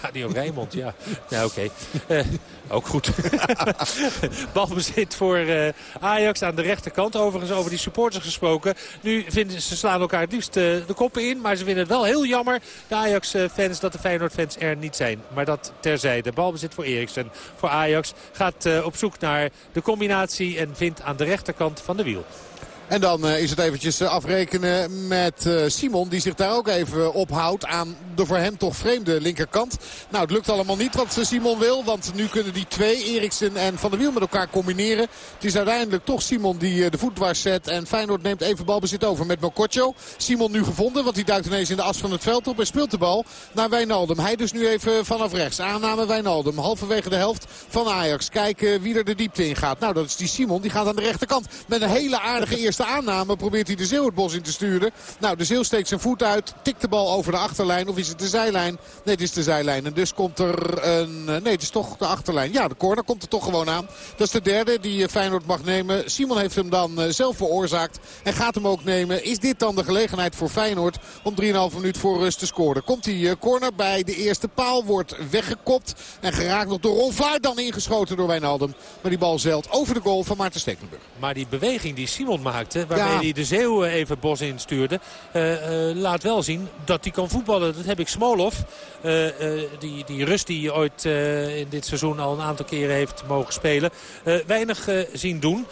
E: Radio Rijnmond, ja. Ja, oké. Uh, ook goed. (laughs) Balbezit voor uh, Ajax aan de rechterkant. Overigens over die supporters gesproken. Nu vinden ze slaan elkaar het liefst uh, de koppen in. Maar ze vinden het wel heel jammer, de Ajax-fans, dat de Feyenoord-fans er niet zijn. Maar dat terzijde. Balbezit voor Eriksen. Voor Ajax gaat op zoek naar de combinatie en vindt aan de rechterkant van de wiel.
D: En dan uh, is het eventjes afrekenen met uh, Simon. Die zich daar ook even ophoudt aan de voor hem toch vreemde linkerkant. Nou, het lukt allemaal niet wat Simon wil. Want nu kunnen die twee, Eriksen en Van der Wiel, met elkaar combineren. Het is uiteindelijk toch Simon die de voet dwars zet. En Feyenoord neemt even balbezit over met Mokotjo. Simon nu gevonden, want die duikt ineens in de as van het veld op. En speelt de bal naar Wijnaldum. Hij dus nu even vanaf rechts. Aanname Wijnaldum. Halverwege de helft van Ajax. Kijken wie er de diepte in gaat. Nou, dat is die Simon. Die gaat aan de rechterkant met een hele aardige (laughs) eerste aanname probeert hij de Zeeuw het bos in te sturen. Nou, de Zeeuw steekt zijn voet uit. Tikt de bal over de achterlijn. Of is het de zijlijn? Nee, het is de zijlijn. En dus komt er een... Nee, het is toch de achterlijn. Ja, de corner komt er toch gewoon aan. Dat is de derde die Feyenoord mag nemen. Simon heeft hem dan zelf veroorzaakt. En gaat hem ook nemen. Is dit dan de gelegenheid voor Feyenoord om 3,5 minuut voor rust te scoren? Komt die corner bij de eerste paal. Wordt weggekopt. En geraakt nog door Vlaar. Dan ingeschoten door Wijnaldum. Maar die bal zeilt over de goal van Maarten Stekelenburg.
E: Maar die beweging die Simon maakte waarmee ja. hij de Zeeuw even bos instuurde. Uh, uh, laat wel zien dat hij kan voetballen. Dat heb ik Smolov, die, die Rust die ooit in dit seizoen al een aantal keren heeft mogen spelen, weinig zien doen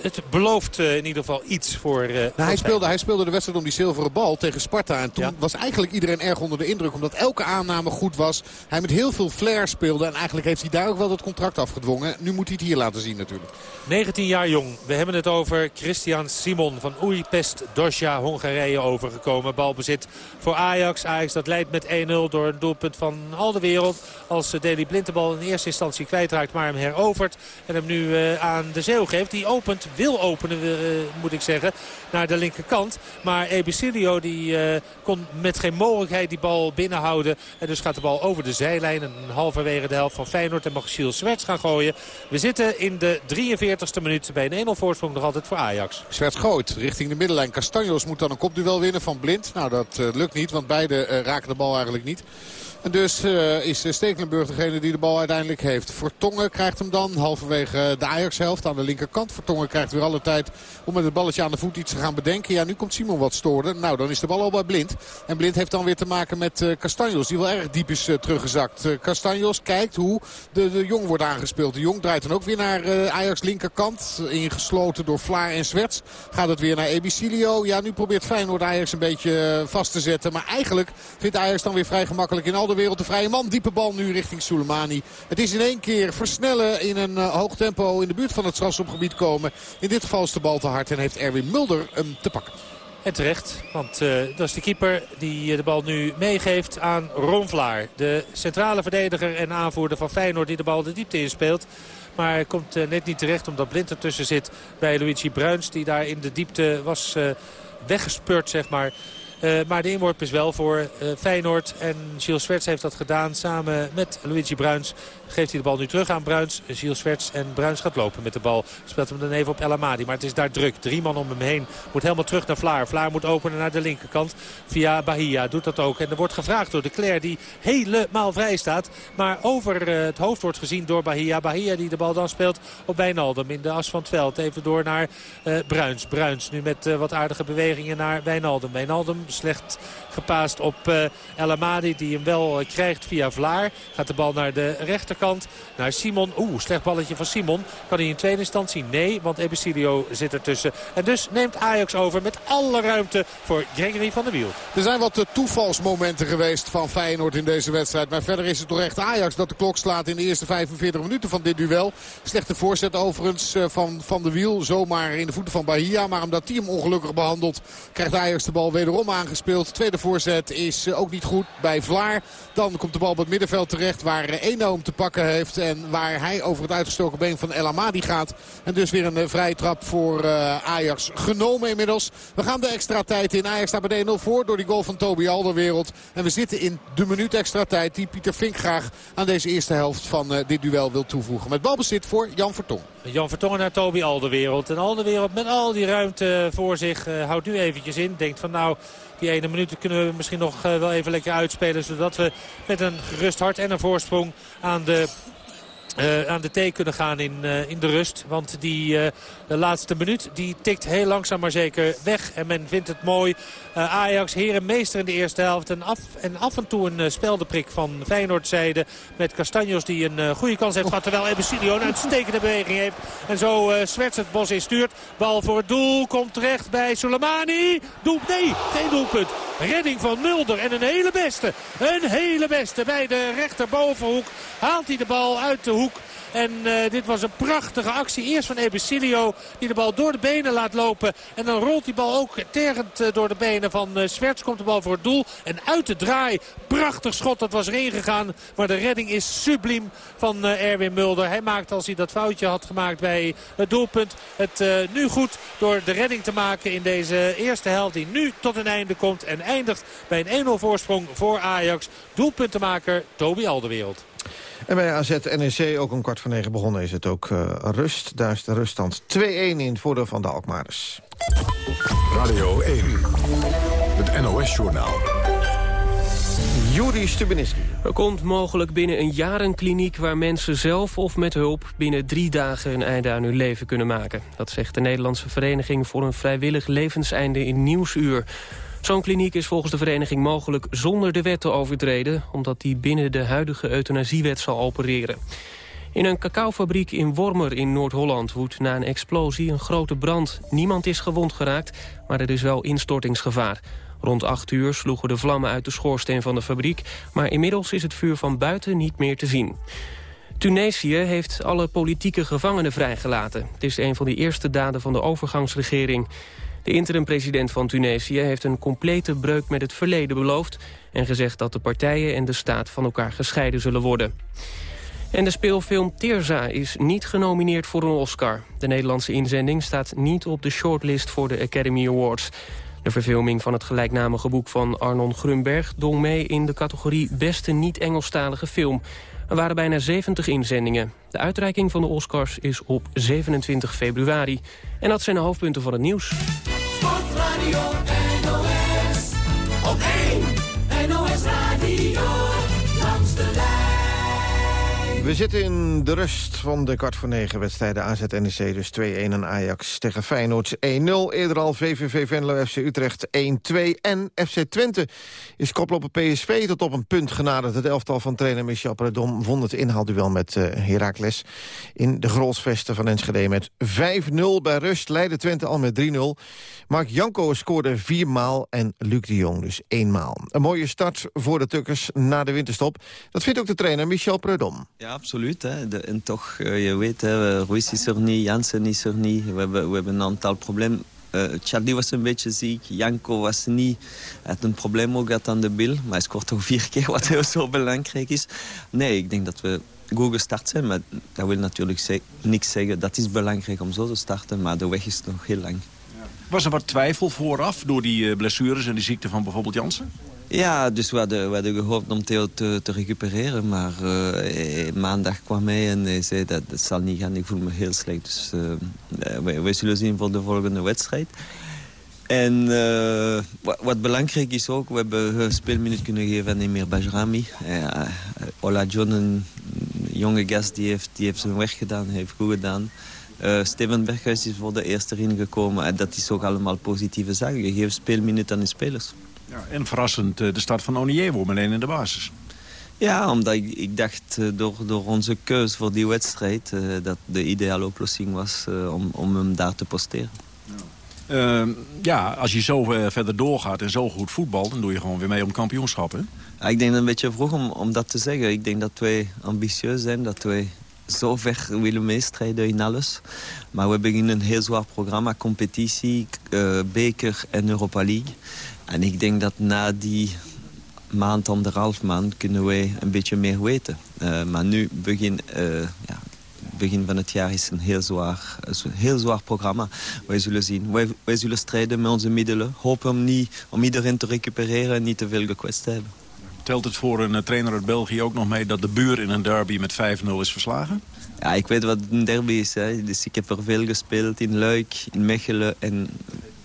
E: het belooft uh, in ieder geval iets voor... Uh,
D: nou, hij, speelde, hij speelde de wedstrijd om die zilveren bal tegen Sparta. En toen ja. was eigenlijk iedereen erg onder de indruk. Omdat elke aanname goed was. Hij met heel veel flair speelde. En eigenlijk heeft hij daar ook wel het contract afgedwongen. Nu moet hij het hier laten zien natuurlijk.
E: 19 jaar jong. We hebben het over Christian Simon van Oeipest Dosja, Hongarije overgekomen. Balbezit voor Ajax. Ajax dat leidt met 1-0 door een doelpunt van al de wereld. Als Deli Blind de bal in eerste instantie kwijtraakt, maar hem herovert. En hem nu uh, aan de Zeeuw geeft. Die opent wil openen, uh, moet ik zeggen, naar de linkerkant. Maar Ebicilio die uh, kon met geen mogelijkheid die bal binnenhouden. En dus gaat de bal over de zijlijn. En halverwege de helft van Feyenoord en mag Gilles Swerts gaan gooien. We zitten in de 43ste minuut bij een 1-0 voorsprong nog altijd voor Ajax.
D: Swerts gooit richting de middenlijn. Castanjos moet dan een kopduel winnen van Blind. Nou, dat uh, lukt niet, want beide raken de bal eigenlijk niet. En dus is Stekelenburg degene die de bal uiteindelijk heeft. Vertongen krijgt hem dan halverwege de Ajax-helft aan de linkerkant. Vertongen krijgt weer alle tijd om met het balletje aan de voet iets te gaan bedenken. Ja, nu komt Simon wat storen. Nou, dan is de bal al bij Blind. En Blind heeft dan weer te maken met uh, Castanjos, die wel erg diep is uh, teruggezakt. Uh, Castanjos kijkt hoe de, de Jong wordt aangespeeld. De Jong draait dan ook weer naar Ajax linkerkant. Ingesloten door Vlaar en Zwerts. Gaat het weer naar Ebicilio. Ja, nu probeert Feyenoord Ajax een beetje vast te zetten. Maar eigenlijk vindt Ajax dan weer vrij gemakkelijk in al de wereld de vrije man. Diepe bal nu richting Soleimani. Het is in één keer versnellen in een hoog tempo in de buurt van het strafschopgebied komen. In dit geval is de bal te hard en heeft Erwin Mulder hem te pakken.
E: En terecht, want uh, dat is de keeper die de bal nu meegeeft aan Ron Vlaar. De centrale verdediger en aanvoerder van Feyenoord die de bal de diepte inspeelt. Maar komt uh, net niet terecht omdat Blind ertussen zit bij Luigi Bruins. Die daar in de diepte was weggespeurd zeg maar. Uh, maar de inworp is wel voor uh, Feyenoord. En Gilles Swerts heeft dat gedaan samen met Luigi Bruins. Geeft hij de bal nu terug aan Bruins. Gilles Swerts en Bruins gaat lopen met de bal. Speelt hem dan even op El Amadi. Maar het is daar druk. Drie man om hem heen. Moet helemaal terug naar Vlaar. Vlaar moet openen naar de linkerkant via Bahia. Doet dat ook. En er wordt gevraagd door de Claire die helemaal vrij staat. Maar over uh, het hoofd wordt gezien door Bahia. Bahia die de bal dan speelt op Wijnaldum in de as van het veld. Even door naar Bruins. Bruins nu met wat aardige bewegingen naar Wijnaldum. Wijnaldum slecht gepaast op uh, El Amadi. Die hem wel uh, krijgt via Vlaar. Gaat de bal naar de rechterkant. Naar Simon. Oeh, slecht balletje van Simon. Kan hij in tweede instantie? Nee, want Ebesilio zit ertussen. En dus neemt Ajax over met alle ruimte voor Gregory van der Wiel.
D: Er zijn wat uh, toevalsmomenten geweest van Feyenoord in deze wedstrijd. Maar verder is het toch echt Ajax dat de klok slaat in de eerste 45 minuten van dit duel. Slechte voorzet overigens van Van der Wiel. Zomaar in de voeten van Bahia. Maar omdat hij hem ongelukkig behandelt krijgt Ajax de bal wederom aangespeeld. Tweede voorzet is eh, ook niet goed bij Vlaar. Dan komt de bal op het middenveld terecht waar eh, Eno hem te pakken heeft. En waar hij over het uitgestoken been van El Amadi gaat. En dus weer een eh, vrije trap voor Ajax genomen inmiddels. We gaan de extra tijd in. Ajax staat bij 1-0 voor door die goal van Toby Alderwereld. En we zitten in de minuut extra tijd die Pieter Vink graag aan deze eerste helft van dit duel wil toevoegen. Met balbezit voor Jan Vertong.
E: Jan Vertongen naar Toby Alderwereld. En Alderwereld met al die ruimte voor zich houdt nu eventjes in. Denkt van nou, die ene minuut kunnen we misschien nog eh, wel even lekker uitspelen. Zodat we met een gerust hart en een voorsprong aan de uh, aan de thee kunnen gaan in, uh, in de rust. Want die uh, de laatste minuut die tikt heel langzaam maar zeker weg. En men vindt het mooi. Ajax herenmeester in de eerste helft. En af en, af en toe een speldeprik van Feyenoordzijde. Met Castanjos die een goede kans heeft gehad. Terwijl Ebesilio een uitstekende beweging heeft. En zo Swerts het bos instuurt. Bal voor het doel. Komt terecht bij Soleimani. Doel, nee, geen doelpunt. Redding van Mulder. En een hele beste. Een hele beste bij de rechterbovenhoek. Haalt hij de bal uit de hoek en uh, dit was een prachtige actie. Eerst van Ebesilio die de bal door de benen laat lopen. En dan rolt die bal ook tergend uh, door de benen van uh, Swerts. Komt de bal voor het doel. En uit de draai. Prachtig schot. Dat was erin gegaan. Maar de redding is subliem van Erwin Mulder. Hij maakt als hij dat foutje had gemaakt bij het doelpunt. Het nu goed door de redding te maken in deze eerste helft. Die nu tot een einde komt. En eindigt bij een 1-0 voorsprong voor Ajax. Doelpuntenmaker Toby Alderwereld.
F: En bij AZ NEC ook om kwart van negen begonnen is het ook uh, rust. Daar is de ruststand 2-1 in het voordeel van de Alkmaarders.
G: Radio 1, het NOS-journaal.
F: Juri Stubenitski.
A: Er komt mogelijk binnen een jaar een kliniek waar mensen zelf of met hulp binnen drie dagen een einde aan hun leven kunnen maken. Dat zegt de Nederlandse Vereniging voor een vrijwillig levenseinde in Nieuwsuur. Zo'n kliniek is volgens de vereniging mogelijk zonder de wet te overtreden... omdat die binnen de huidige euthanasiewet zal opereren. In een cacaofabriek in Wormer in Noord-Holland woedt na een explosie een grote brand. Niemand is gewond geraakt, maar er is wel instortingsgevaar. Rond 8 uur sloegen de vlammen uit de schoorsteen van de fabriek... maar inmiddels is het vuur van buiten niet meer te zien. Tunesië heeft alle politieke gevangenen vrijgelaten. Het is een van de eerste daden van de overgangsregering. De interim-president van Tunesië heeft een complete breuk met het verleden beloofd... en gezegd dat de partijen en de staat van elkaar gescheiden zullen worden. En de speelfilm Teerza is niet genomineerd voor een Oscar. De Nederlandse inzending staat niet op de shortlist voor de Academy Awards. De verfilming van het gelijknamige boek van Arnon Grunberg... dong mee in de categorie Beste Niet-Engelstalige Film. Er waren bijna 70 inzendingen. De uitreiking van de Oscars is op 27 februari. En dat zijn de hoofdpunten van het nieuws. Sportradio NOS, op 1
F: We zitten in de rust van de kwart voor negen wedstrijden AZ-NEC. Dus 2-1 en Ajax tegen Feyenoord 1-0. Eerder al VVV Venlo FC Utrecht 1-2. En FC Twente is koploper PSV tot op een punt genaderd. Het elftal van trainer Michel Predom won het inhaalduel met uh, Heracles. In de Grolsvesten van Enschede met 5-0 bij rust. Leidde Twente al met 3-0. Mark Janko scoorde viermaal en Luc de Jong dus eenmaal. Een mooie start voor de Tukkers na de winterstop. Dat vindt ook de trainer Michel Predom.
H: Ja, absoluut. Hè. En toch, uh, je weet, hè, Ruiz is er niet, Jansen is er niet. We hebben, we hebben een aantal problemen. Charlie was een beetje ziek, Janko was niet. Hij had een probleem ook gehad aan de bil. Maar hij scoort toch (laughs) vier keer, wat heel (laughs) zo belangrijk is. Nee, ik denk dat we goed gestart zijn. Maar dat wil natuurlijk niks zeggen. Dat is belangrijk om zo te starten, maar de weg is nog heel lang.
I: Was er wat twijfel vooraf door die blessures en die ziekte van bijvoorbeeld Jansen?
H: Ja, dus we hadden, we hadden gehoopt om Theo te, recupereren. Maar uh, maandag kwam hij en hij zei dat het zal niet gaan. Ik voel me heel slecht. Dus uh, we, zullen zien voor de volgende wedstrijd. En wat, belangrijk is ook, we hebben speelminuut kunnen geven aan Emir Bajrami. Ola John, een jonge gast, die heeft, die heeft zijn werk gedaan, heeft goed gedaan. Steven Berghuis is voor de eerste erin gekomen. En dat is ook allemaal positieve zaken. Je geeft speelminuten aan de spelers.
I: Ja, en verrassend eh, de start van Oniewo meteen in de basis.
H: Ja, omdat ik, ik dacht uh, door, door onze keus voor die wedstrijd... Uh, dat de ideale oplossing was om, om hem daar te posteren.
I: Ja. ja, als je zo verder doorgaat en zo goed voetbalt... dan doe je gewoon weer mee om kampioenschap, hè?
H: Ja, ik denk dat een beetje vroeg om, om dat te zeggen. Ik denk dat wij ambitieus zijn, dat wij zo ver willen meestrijden in alles. Maar we beginnen een heel zwaar programma, competitie, beker en Europa League. En ik denk dat na die maand, anderhalf maand, kunnen wij een beetje meer weten. Uh, maar nu, begin, uh, ja, begin van het jaar is een heel zwaar, een heel zwaar programma. Wij zullen zien. Wij, zullen strijden met onze middelen. Hopen om, niet, om iedereen te recupereren en niet te veel gekwetst te hebben.
I: Telt het voor een trainer uit België ook nog mee dat de buur in een derby met 5-0 is verslagen?
H: Ja, ik weet wat een derby is. Hè. Dus ik heb er veel gespeeld in Luik, in Mechelen en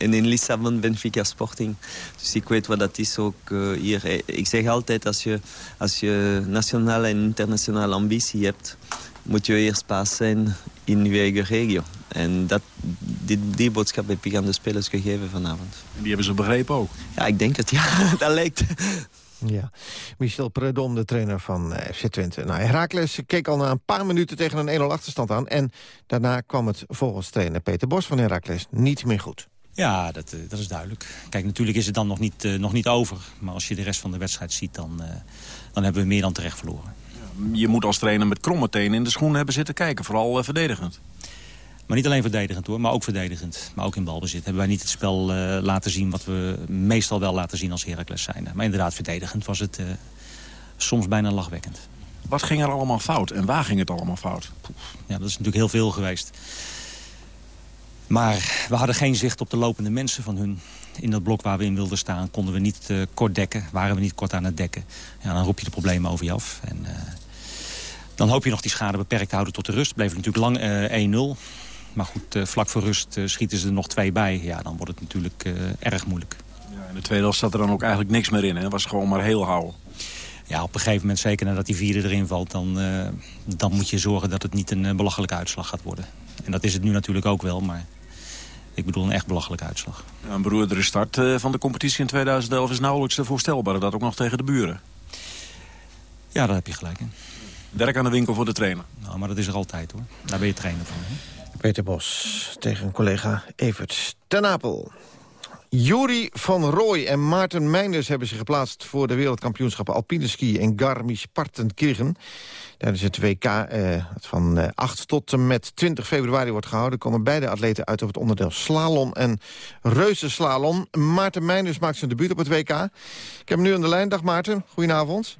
H: en in Lissabon Benfica Sporting. Dus ik weet wat dat is ook uh, hier. Eh, ik zeg altijd, als je, als je nationale en internationale ambitie hebt... moet je eerst pas zijn in je eigen regio. En dat, die, die boodschap heb ik aan de spelers gegeven vanavond.
I: En die hebben ze begrepen ook?
H: Ja, ik denk het. Ja, (laughs) dat lijkt.
F: Ja, Michel Predom, de trainer van eh, FC Twente. Nou, Herakles keek al na een paar minuten tegen een 1-0 achterstand aan. En daarna kwam het volgens trainer Peter Bos van Herakles niet meer goed.
J: Ja, dat, eh, dat is duidelijk. Kijk, natuurlijk is het dan nog niet, uh, nog niet over. Maar als je de rest van de wedstrijd ziet, dan, uh, dan hebben we meer dan terecht verloren.
I: Je moet als trainer met kromme tenen in de schoenen hebben zitten kijken. Vooral uh, verdedigend.
J: Maar niet alleen verdedigend hoor, maar ook verdedigend. Maar ook in balbezit. Hebben wij niet het spel laten zien wat we meestal wel laten zien als Heracles zijn. Maar inderdaad, verdedigend was het soms bijna lachwekkend.
I: Wat ging er allemaal fout en waar ging het allemaal fout?
J: Ja, dat is natuurlijk heel veel geweest. Maar we hadden geen zicht op de lopende mensen van hun. In dat blok waar we in wilden staan konden we niet uh, kort dekken. Waren we niet kort aan het dekken. Ja, dan roep je de problemen over je af. En, dan hoop je nog die schade beperkt te houden tot de rust. Bleef het natuurlijk lang uh, 1-0. Maar goed, vlak voor rust schieten ze er nog twee bij. Ja, dan wordt het natuurlijk erg moeilijk.
I: Ja, in de tweede helft zat er dan ook eigenlijk niks meer in. Het was gewoon maar heel houden.
J: Ja, op een gegeven moment, zeker nadat die vierde erin valt... dan, dan moet je zorgen dat het niet een belachelijke uitslag gaat worden. En dat is het nu natuurlijk ook wel, maar ik bedoel een echt belachelijke uitslag.
I: Ja, een beroerdere start eh, van de competitie in 2011 is nauwelijks voorstelbaar. Dat ook nog tegen de buren.
J: Ja, daar heb je gelijk in.
I: Werk aan de winkel voor de trainer.
J: Nou, maar dat is er altijd hoor. Daar ben je trainer van. Hè?
F: Peter Bos tegen collega Evert ten Apel. Juri van Rooij en Maarten Meinders hebben zich geplaatst... voor de wereldkampioenschappen alpineski in Garmisch-Partenkirchen. Tijdens het WK, eh, van eh, 8 tot en met 20 februari wordt gehouden... komen beide atleten uit op het onderdeel slalom en reuzenslalom. Maarten Meinders maakt zijn debuut op het WK. Ik heb hem nu aan de lijn. Dag Maarten, goedenavond.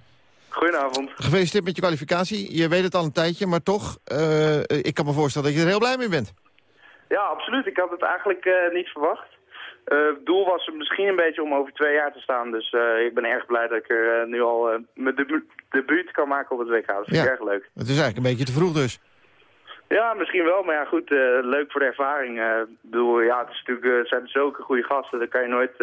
K: Goedenavond.
F: Gefeliciteerd met je kwalificatie. Je weet het al een tijdje, maar toch, uh, ik kan me voorstellen dat je er heel blij mee bent.
K: Ja, absoluut. Ik had het eigenlijk uh, niet verwacht. Uh, het doel was misschien een beetje om over twee jaar te staan. Dus uh, ik ben erg blij dat ik er uh, nu al mijn debu debuut kan maken op het WK. Dat vind ik erg leuk.
F: Het is eigenlijk een beetje te vroeg dus.
K: Ja, misschien wel. Maar ja, goed, leuk voor de ervaring. Ik bedoel, ja, het, is natuurlijk, het zijn zulke goede gasten. Daar kan je nooit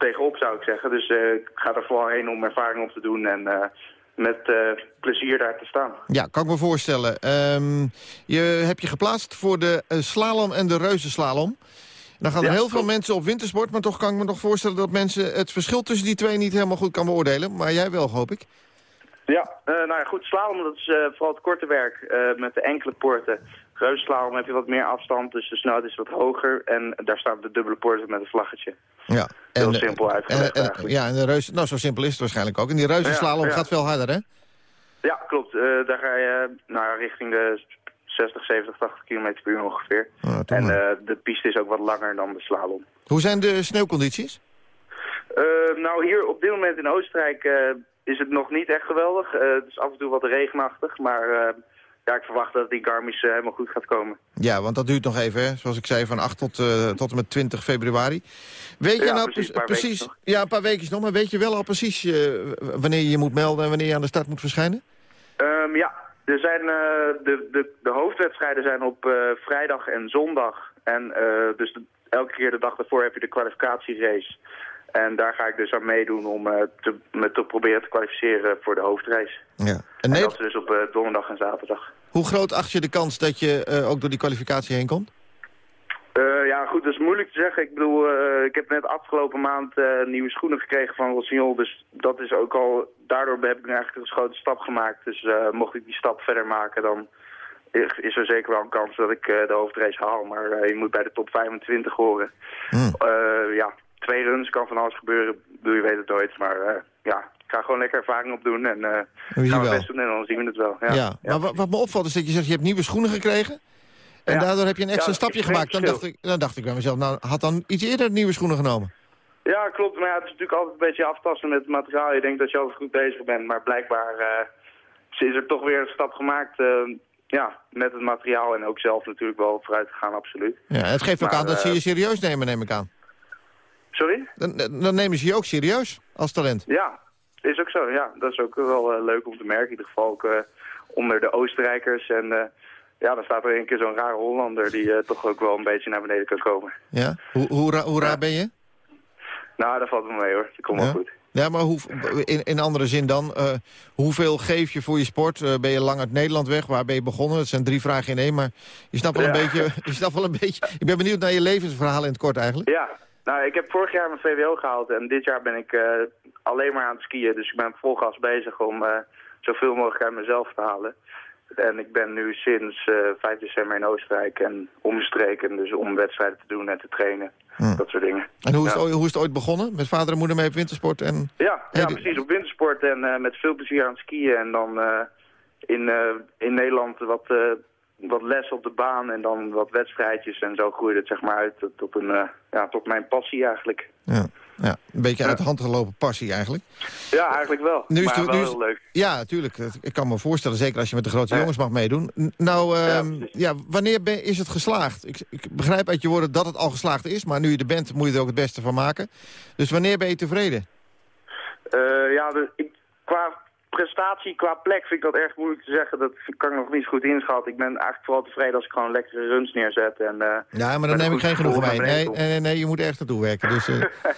K: tegenop, zou ik zeggen. Dus ik ga er vooral heen om ervaring op te doen en met plezier daar te staan.
F: Ja, kan ik me voorstellen. Um, je hebt je geplaatst voor de slalom en de reuzenslalom. Dan gaan er heel veel mensen op wintersport, maar toch kan ik me nog voorstellen dat mensen het verschil tussen die twee niet helemaal goed kan beoordelen. Maar jij wel, hoop ik.
K: Ja, uh, nou ja, goed, slalom dat is vooral het korte werk met de enkele poorten. Reusslalom heb je wat meer afstand, dus de snelheid is wat hoger. En daar staat de dubbele poorten met een vlaggetje.
F: Ja.
K: Heel simpel uitgelegd
F: en, en, Ja, en de reus, nou zo simpel is het waarschijnlijk ook. En die reuzenslalom ja, ja. gaat veel harder, hè?
K: Ja, klopt. daar ga je nou, richting de 60, 70, 80 km per uur ongeveer. En uh, de piste is ook wat langer dan de slalom.
F: Hoe zijn de sneeuwcondities?
K: Uh, nou, hier op dit moment in Oostenrijk is het nog niet echt geweldig. het is af en toe wat regenachtig, maar ja, ik verwacht dat die Garmis helemaal goed gaat komen.
F: Ja, want dat duurt nog even, hè? zoals ik zei, van 8 tot, tot en met 20 februari. Weet je nou
K: precies, een
F: ja, een paar weken nog, maar weet je wel al precies wanneer je je moet melden en wanneer je aan de start moet verschijnen?
K: Ehm, ja, er zijn, eh, de, de, de hoofdwedstrijden zijn op eh, vrijdag en zondag. En eh, dus de- elke keer de dag daarvoor heb je de kwalificatierace. En daar ga ik dus aan meedoen om eh, te, me te proberen te kwalificeren voor de hoofdrace.
F: Ja. En
K: En
F: nee,
K: dat is dus op eh, donderdag en zaterdag.
F: hoe groot acht je de kans dat je eh, ook door die kwalificatie heen komt?
K: Ja, goed, dat is moeilijk te zeggen. Ik bedoel, ik heb net afgelopen maand nieuwe schoenen gekregen van Rossignol. Dus dat is ook al, daardoor heb ik eigenlijk een grote stap gemaakt. Dus mocht ik die stap verder maken, dan is er zeker wel een kans dat ik de hoofdrace haal. Maar je moet bij de top 25 horen.
F: Hmm.
K: Ja, twee runs kan van alles gebeuren. Bedoel, je weet het nooit. Maar eh, ja, ik ga gewoon lekker ervaring opdoen en eh
F: zien
K: ga mijn
F: wel.
K: best doen en dan zien we het wel. Ja,
F: Ja, maar wat, wat me opvalt is dat je zegt, je hebt nieuwe schoenen gekregen. En
K: Ja.
F: daardoor heb je een extra stapje gemaakt. Dan dacht, ik, dan dacht ik bij mezelf, nou had dan iets eerder nieuwe schoenen genomen.
K: Ja, klopt. Maar ja, het is natuurlijk altijd een beetje aftasten met het materiaal. Je denkt dat je altijd goed bezig bent, maar blijkbaar eh, is er toch weer een stap gemaakt eh, ja, met het materiaal. En ook zelf natuurlijk wel vooruit te gaan, absoluut.
F: Ja, het geeft ook
K: Maar,
F: aan dat ze
K: eh,
F: je serieus nemen, neem ik aan.
K: Sorry?
F: Dan, dan nemen ze je ook serieus als talent.
K: Ja, is ook zo. Ja, dat is ook wel eh, leuk om te merken. In ieder geval ook eh, onder de Oostenrijkers. En eh, ja, dan staat er een keer zo'n rare Hollander die toch ook wel een beetje naar beneden kan komen.
F: Ja? Hoe, hoe, ra- hoe raar ben je?
K: Nou, dat valt wel mee hoor. Dat komt wel goed.
F: Ja, maar hoe, in, in andere zin dan, hoeveel geef je voor je sport? Ben je lang uit Nederland weg? Waar ben je begonnen? Dat zijn drie vragen in één, maar je snapt wel, een, beetje, (laughs) je snapt wel een beetje... Ik ben benieuwd naar je levensverhaal in het kort eigenlijk.
K: Ja, nou, ik heb vorig jaar mijn VWO gehaald en dit jaar ben ik eh, alleen maar aan het skiën. Dus ik ben vol gas bezig om eh, zoveel mogelijk uit mezelf te halen. En ik ben nu sinds eh 5 december in Oostenrijk en omstreken, dus om wedstrijden te doen en te trainen.
F: Hm.
K: Dat soort dingen.
F: En hoe is,
K: Ja.
F: het, ooit- hoe is het ooit begonnen? Met vader en moeder mee op wintersport? En...
K: Ja, ja precies. Op wintersport en eh, met veel plezier aan het skiën. En dan eh, in, eh, in Nederland wat, eh, wat les op de baan en dan wat wedstrijdjes. En zo groeide het zeg maar uit tot, een, eh, ja, tot mijn passie eigenlijk.
F: Ja, ja, een beetje uit de hand gelopen passie eigenlijk.
K: Ja, eigenlijk wel.
F: Nu is
K: maar
F: het-
K: wel
F: nu is-
K: heel leuk.
F: Ja, natuurlijk. Ik kan me voorstellen, zeker als je met de grote
K: Ja.
F: jongens mag meedoen. Nou, ehm, ja, wanneer ben, is het geslaagd? Ik, ik begrijp uit je woorden dat het al geslaagd is, maar nu je er bent moet je er ook het beste van maken. Dus wanneer ben je tevreden?
K: Eh, ja, de, ik, qua prestatie, qua plek vind ik dat erg moeilijk te zeggen. Dat kan ik nog niet goed inschatten. Ik ben eigenlijk vooral tevreden als ik gewoon lekkere runs neerzet. En, eh,
F: Ja, maar dan neem ik geen genoegen mee. Nee, nee, nee, nee, je moet ergens naartoe werken. Dus, eh, (laughs)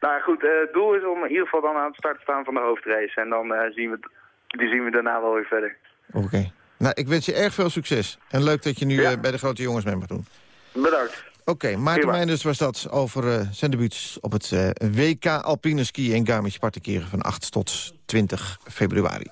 K: Nou goed, eh, het doel is om in ieder geval dan aan het start te staan van de hoofdrace. En dan zien, we, die zien we daarna wel weer verder.
F: Oké. Nou, ik wens je erg veel succes. En leuk dat je nu
K: Ja.
F: bij de grote jongens mee mag doen.
K: Bedankt.
F: Oké, Maarten. Meijners was dat over eh, zijn debuut op het eh, WK Alpine Ski in Garmisch-Partenkeren van 8 tot 20 februari.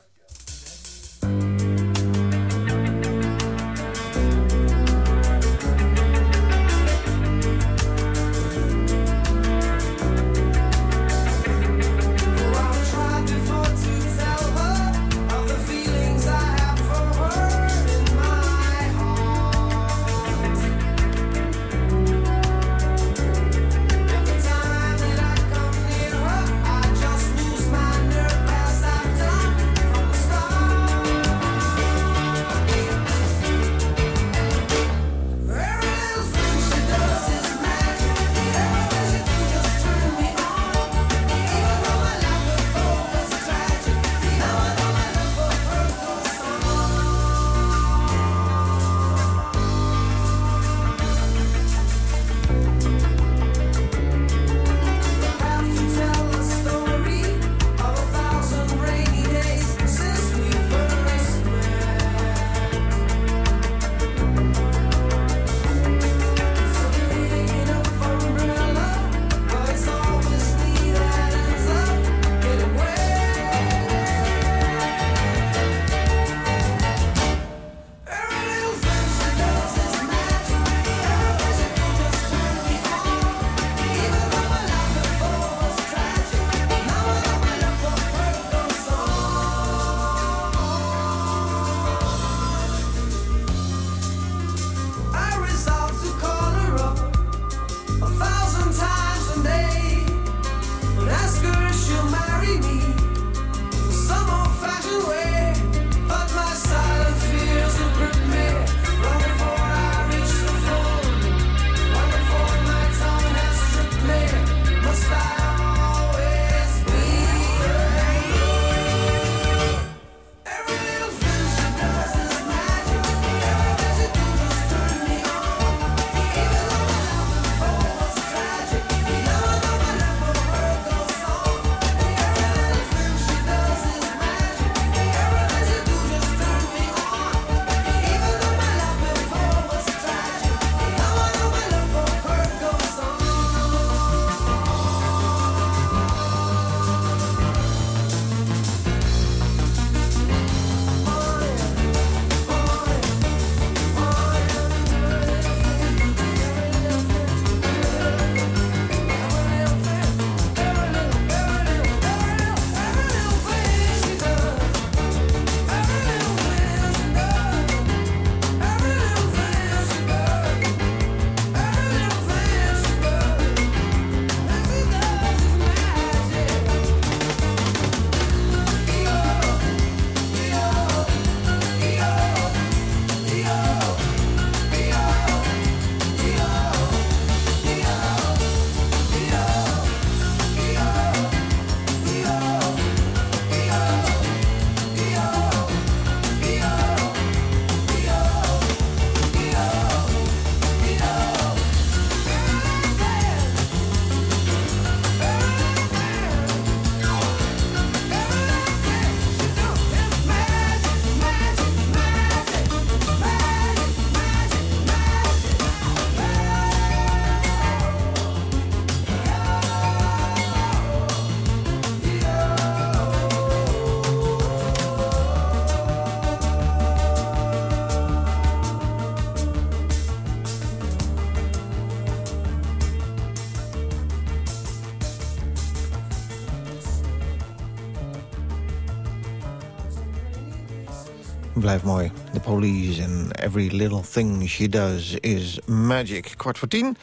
F: Blijft mooi. The police and every little thing she does is magic. Kwart voor tien.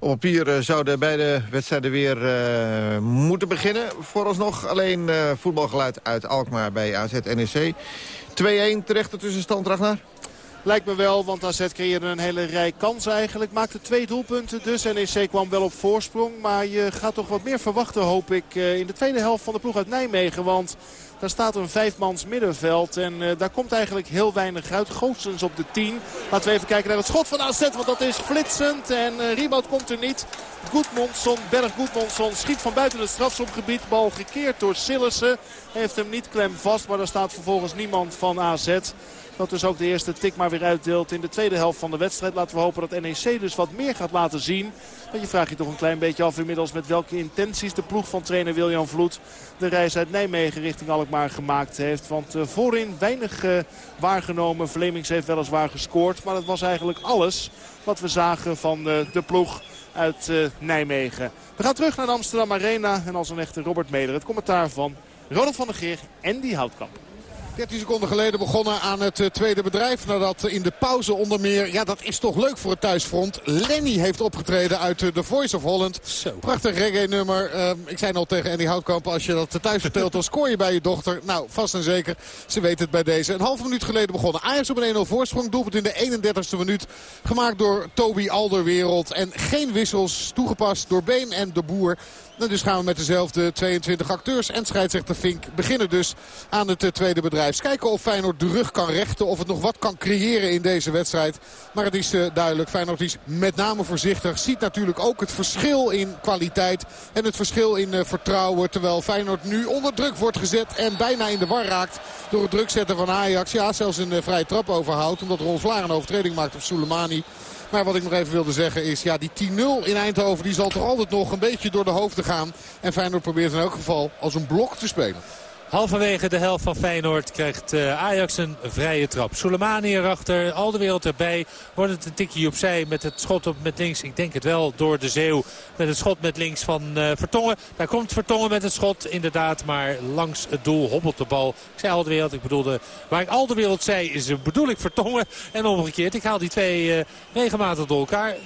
F: Op papier uh, zouden beide wedstrijden weer uh, moeten beginnen. Vooralsnog alleen uh, voetbalgeluid uit Alkmaar bij AZ NEC. 2-1 terecht tussenstand, Ragnar?
C: Lijkt me wel, want AZ creëerde een hele rij kansen eigenlijk. Maakte twee doelpunten dus. NEC kwam wel op voorsprong. Maar je gaat toch wat meer verwachten, hoop ik, in de tweede helft van de ploeg uit Nijmegen. Want daar staat een vijfmans middenveld. En uh, daar komt eigenlijk heel weinig uit. Goossens op de 10. Laten we even kijken naar het schot van AZ. Want dat is flitsend. En uh, rebound komt er niet. Goedmondson, Berg Goedmondson schiet van buiten het strafschopgebied. Bal gekeerd door Sillessen. Heeft hem niet klem vast. Maar daar staat vervolgens niemand van AZ. Dat dus ook de eerste tik maar weer uitdeelt in de tweede helft van de wedstrijd. Laten we hopen dat NEC dus wat meer gaat laten zien. Want je vraagt je toch een klein beetje af inmiddels met welke intenties de ploeg van trainer William Vloed de reis uit Nijmegen richting Alkmaar gemaakt heeft. Want uh, voorin weinig uh, waargenomen. Vlemings heeft weliswaar gescoord. Maar dat was eigenlijk alles wat we zagen van uh, de ploeg uit Nijmegen. We gaan terug naar de Amsterdam Arena. En als een echte Robert Meder het commentaar van Ronald van der Geer en die Houtkamp.
D: 13 seconden geleden begonnen aan het uh, tweede bedrijf. Nadat in de pauze onder meer, ja dat is toch leuk voor het thuisfront. Lenny heeft opgetreden uit The Voice of Holland.
E: Zo.
D: Prachtig reggae nummer. Uh, ik zei al tegen Andy Houtkamp, als je dat thuis vertelt dan scoor je bij je dochter. Nou, vast en zeker. Ze weet het bij deze. Een halve minuut geleden begonnen. Ajax op een 1-0 voorsprong. Doelpunt in de 31ste minuut. Gemaakt door Toby Alderwereld. En geen wissels toegepast door Been en de Boer. En dus gaan we met dezelfde 22 acteurs en scheidsrechter Fink beginnen dus aan het tweede bedrijf. Kijken of Feyenoord de rug kan rechten. Of het nog wat kan creëren in deze wedstrijd. Maar het is uh, duidelijk. Feyenoord is met name voorzichtig. Ziet natuurlijk ook het verschil in kwaliteit. En het verschil in uh, vertrouwen. Terwijl Feyenoord nu onder druk wordt gezet. En bijna in de war raakt door het druk zetten van Ajax. Ja, zelfs een vrije trap overhoudt. Omdat Ron Vlaar een overtreding maakt op Soleimani. Maar wat ik nog even wilde zeggen is, ja, die 10-0 in Eindhoven... die zal toch altijd nog een beetje door de hoofden gaan. En Feyenoord probeert in elk geval als een blok te spelen.
E: Halverwege de helft van Feyenoord krijgt uh, Ajax een vrije trap. Soleimani erachter, al de wereld erbij. Wordt het een tikje opzij met het schot op met links. Ik denk het wel door de zeeuw met het schot met links van uh, Vertongen. Daar komt Vertongen met het schot inderdaad. Maar langs het doel hobbelt de bal. Ik zei al de wereld, ik bedoelde... Waar ik al de wereld zei is bedoel ik Vertongen. En omgekeerd, ik haal die twee uh, regelmatig door elkaar.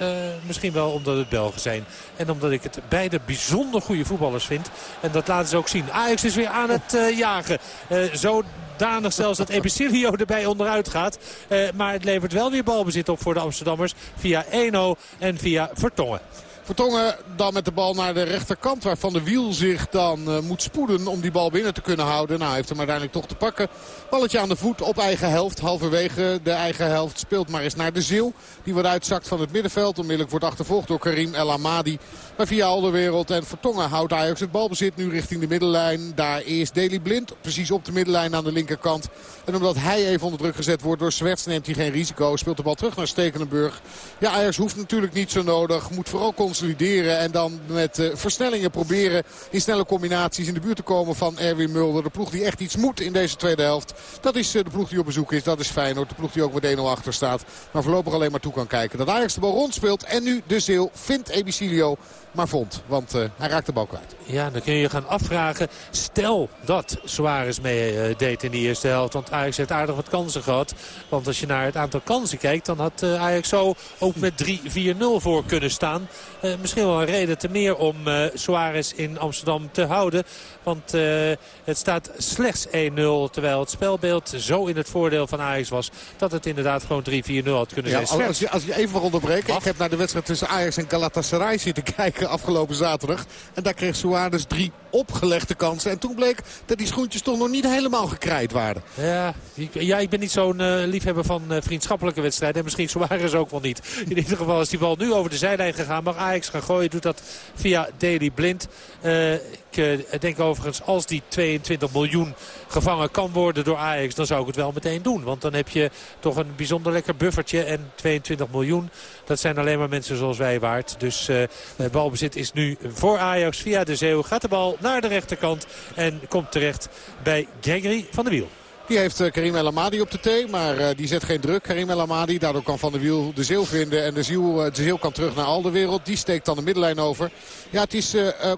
E: misschien wel omdat het Belgen zijn. En omdat ik het beide bijzonder goede voetballers vind. En dat laten ze ook zien. Ajax is weer aan het jagen. Uh, zodanig zelfs dat Epicilio (laughs) erbij onderuit gaat. Uh, maar het levert wel weer balbezit op voor de Amsterdammers. Via Eno en via Vertongen.
D: Vertongen dan met de bal naar de rechterkant. Waar Van de Wiel zich dan uh, moet spoeden om die bal binnen te kunnen houden. Nou, heeft hem uiteindelijk toch te pakken. Balletje aan de voet op eigen helft. Halverwege de eigen helft speelt maar eens naar de Ziel. Die wordt uitzakt van het middenveld. Onmiddellijk wordt achtervolgd door Karim El Amadi. Maar via al de wereld en Vertongen houdt Ajax het balbezit nu richting de middenlijn. Daar is Deli Blind precies op de middenlijn aan de linkerkant. En omdat hij even onder druk gezet wordt door Zwerts neemt hij geen risico. Speelt de bal terug naar Stekenenburg. Ja, Ajax hoeft natuurlijk niet zo nodig. Moet vooral consolideren en dan met uh, versnellingen proberen in snelle combinaties in de buurt te komen van Erwin Mulder. De ploeg die echt iets moet in deze tweede helft. Dat is uh, de ploeg die op bezoek is. Dat is Feyenoord. De ploeg die ook met 1-0 achter staat. Maar voorlopig alleen maar toe kan kijken. Dat Ajax de bal rondspeelt en nu de Zeel vindt Ebicilio maar vond. Want uh, hij raakt de bal kwijt.
E: Ja, dan kun je je gaan afvragen. Stel dat Suarez mee uh, deed in de eerste helft. Want Ajax heeft aardig wat kansen gehad. Want als je naar het aantal kansen kijkt... dan had uh, Ajax zo ook met 3-4-0 voor kunnen staan. misschien wel een reden te meer om Suarez in Amsterdam te houden. Want het staat slechts 1-0. Terwijl het spelbeeld zo in het voordeel van Ajax was... dat het inderdaad gewoon 3-4-0 had kunnen
D: ja,
E: zijn.
D: Als je, als je even mag onderbreken. Ik heb naar de wedstrijd tussen Ajax en Galatasaray zitten (laughs) kijken afgelopen zaterdag. En daar kreeg Suarez drie opgelegde kansen. En toen bleek dat die schoentjes toch nog niet helemaal gekrijt waren.
E: Ja, ik, ik ben niet zo'n uh, liefhebber van uh, vriendschappelijke wedstrijden. En misschien Suarez ook wel niet. In ieder geval is die bal nu over de zijlijn gegaan. Mag Ajax gaan gooien. Doet dat via Daily Blind. Uh, ik denk overigens als die 22 miljoen gevangen kan worden door Ajax... dan zou ik het wel meteen doen. Want dan heb je toch een bijzonder lekker buffertje. En 22 miljoen, dat zijn alleen maar mensen zoals wij waard. Dus uh, balbezit is nu voor Ajax via de Zeeuw. Gaat de bal naar de rechterkant en komt terecht bij Gregory van der Wiel.
D: Die heeft uh, Karim El Amadi op de T. Maar uh, die zet geen druk. Karim El Amadi. Daardoor kan Van der Wiel de Zeel vinden. En de Zeel, uh, de Zeel kan terug naar Alderwereld. Die steekt dan de middenlijn over. Ja, het is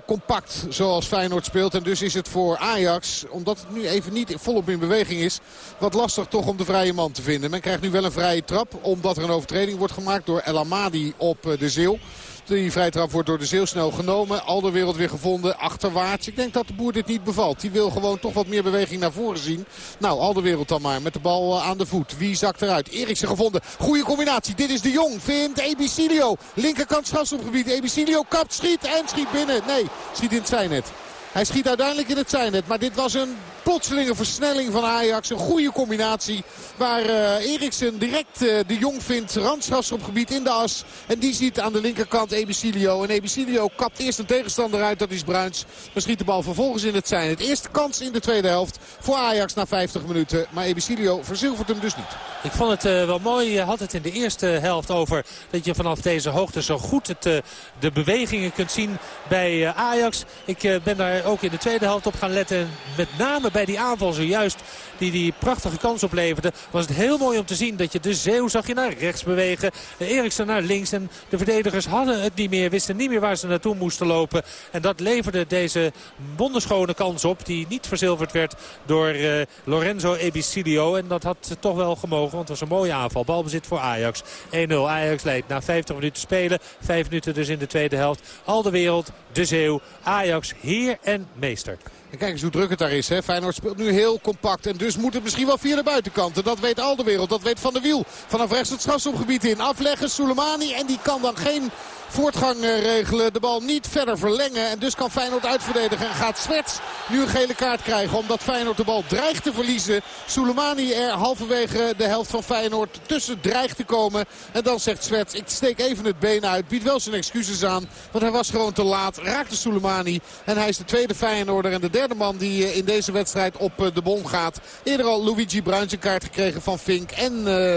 D: compact zoals Feyenoord speelt. En dus is het voor Ajax, omdat het nu even niet volop in beweging is... wat lastig toch om de vrije man te vinden. Men krijgt nu wel een vrije trap. Omdat er een overtreding wordt gemaakt door El Amadi op de Zeel. Die vrijtrap wordt door de Zeeuw snel genomen. Alderwereld weer gevonden achterwaarts. Ik denk dat de boer dit niet bevalt. Die wil gewoon toch wat meer beweging naar voren zien. Nou, Alderwereld dan maar met de bal eh, aan de voet. Wie zakt eruit? Eriksen gevonden. Goede combinatie. Dit is de Jong. Vindt Ebicilio. Linkerkant strafstopgebied. Ebicilio kapt, schiet en schiet binnen. Nee, schiet in het zijnet. Hij schiet uiteindelijk in het zijnet. Maar dit was een plotselinge versnelling van Ajax. Een goede combinatie waar uh, Eriksen direct uh, de Jong vindt. Randstras op gebied in de as. En die ziet aan de linkerkant Ebicilio. En Ebicilio kapt eerst een tegenstander uit. Dat is Bruins. Maar schiet de bal vervolgens in het zijn. Het eerste kans in de tweede helft voor Ajax na 50 minuten. Maar Ebicilio verzilvert hem dus niet.
E: Ik vond het uh, wel mooi. Je had het in de eerste helft over dat je vanaf deze hoogte zo goed het, de bewegingen kunt zien bij Ajax. Ik ben daar ook in de tweede helft op gaan letten. Met name bij die aanval zojuist die die prachtige kans opleverde. Was het heel mooi om te zien dat je de Zeeuw zag je naar rechts bewegen. Eriksen naar links. En de verdedigers hadden het niet meer. Wisten niet meer waar ze naartoe moesten lopen. En dat leverde deze wonderschone kans op. Die niet verzilverd werd door uh, Lorenzo Ebicilio. En dat had toch wel gemogen. Want het was een mooie aanval. Balbezit voor Ajax. 1-0. Ajax leidt na 50 minuten spelen. 5 minuten dus in de tweede helft. Al de wereld. De Zeeuw. Ajax heer en meester.
D: En kijk eens hoe druk het daar is. Hè. Feyenoord speelt nu heel compact. En dus moet het misschien wel via de buitenkant. En dat weet al de wereld. Dat weet Van der Wiel. Vanaf rechts het strafschopgebied in. Afleggen Soleimani. En die kan dan geen voortgang eh, regelen. De bal niet verder verlengen. En dus kan Feyenoord uitverdedigen. En gaat Swerts nu een gele kaart krijgen. Omdat Feyenoord de bal dreigt te verliezen. Soleimani er halverwege de helft van Feyenoord tussen dreigt te komen. En dan zegt Swerts, ik steek even het been uit. Biedt wel zijn excuses aan. Want hij was gewoon te laat. Raakte Soleimani. En hij is de tweede Feyenoorder en de derde man die eh, in deze wedstrijd op eh, de bon gaat. Eerder al Luigi Bruins een kaart gekregen van Fink en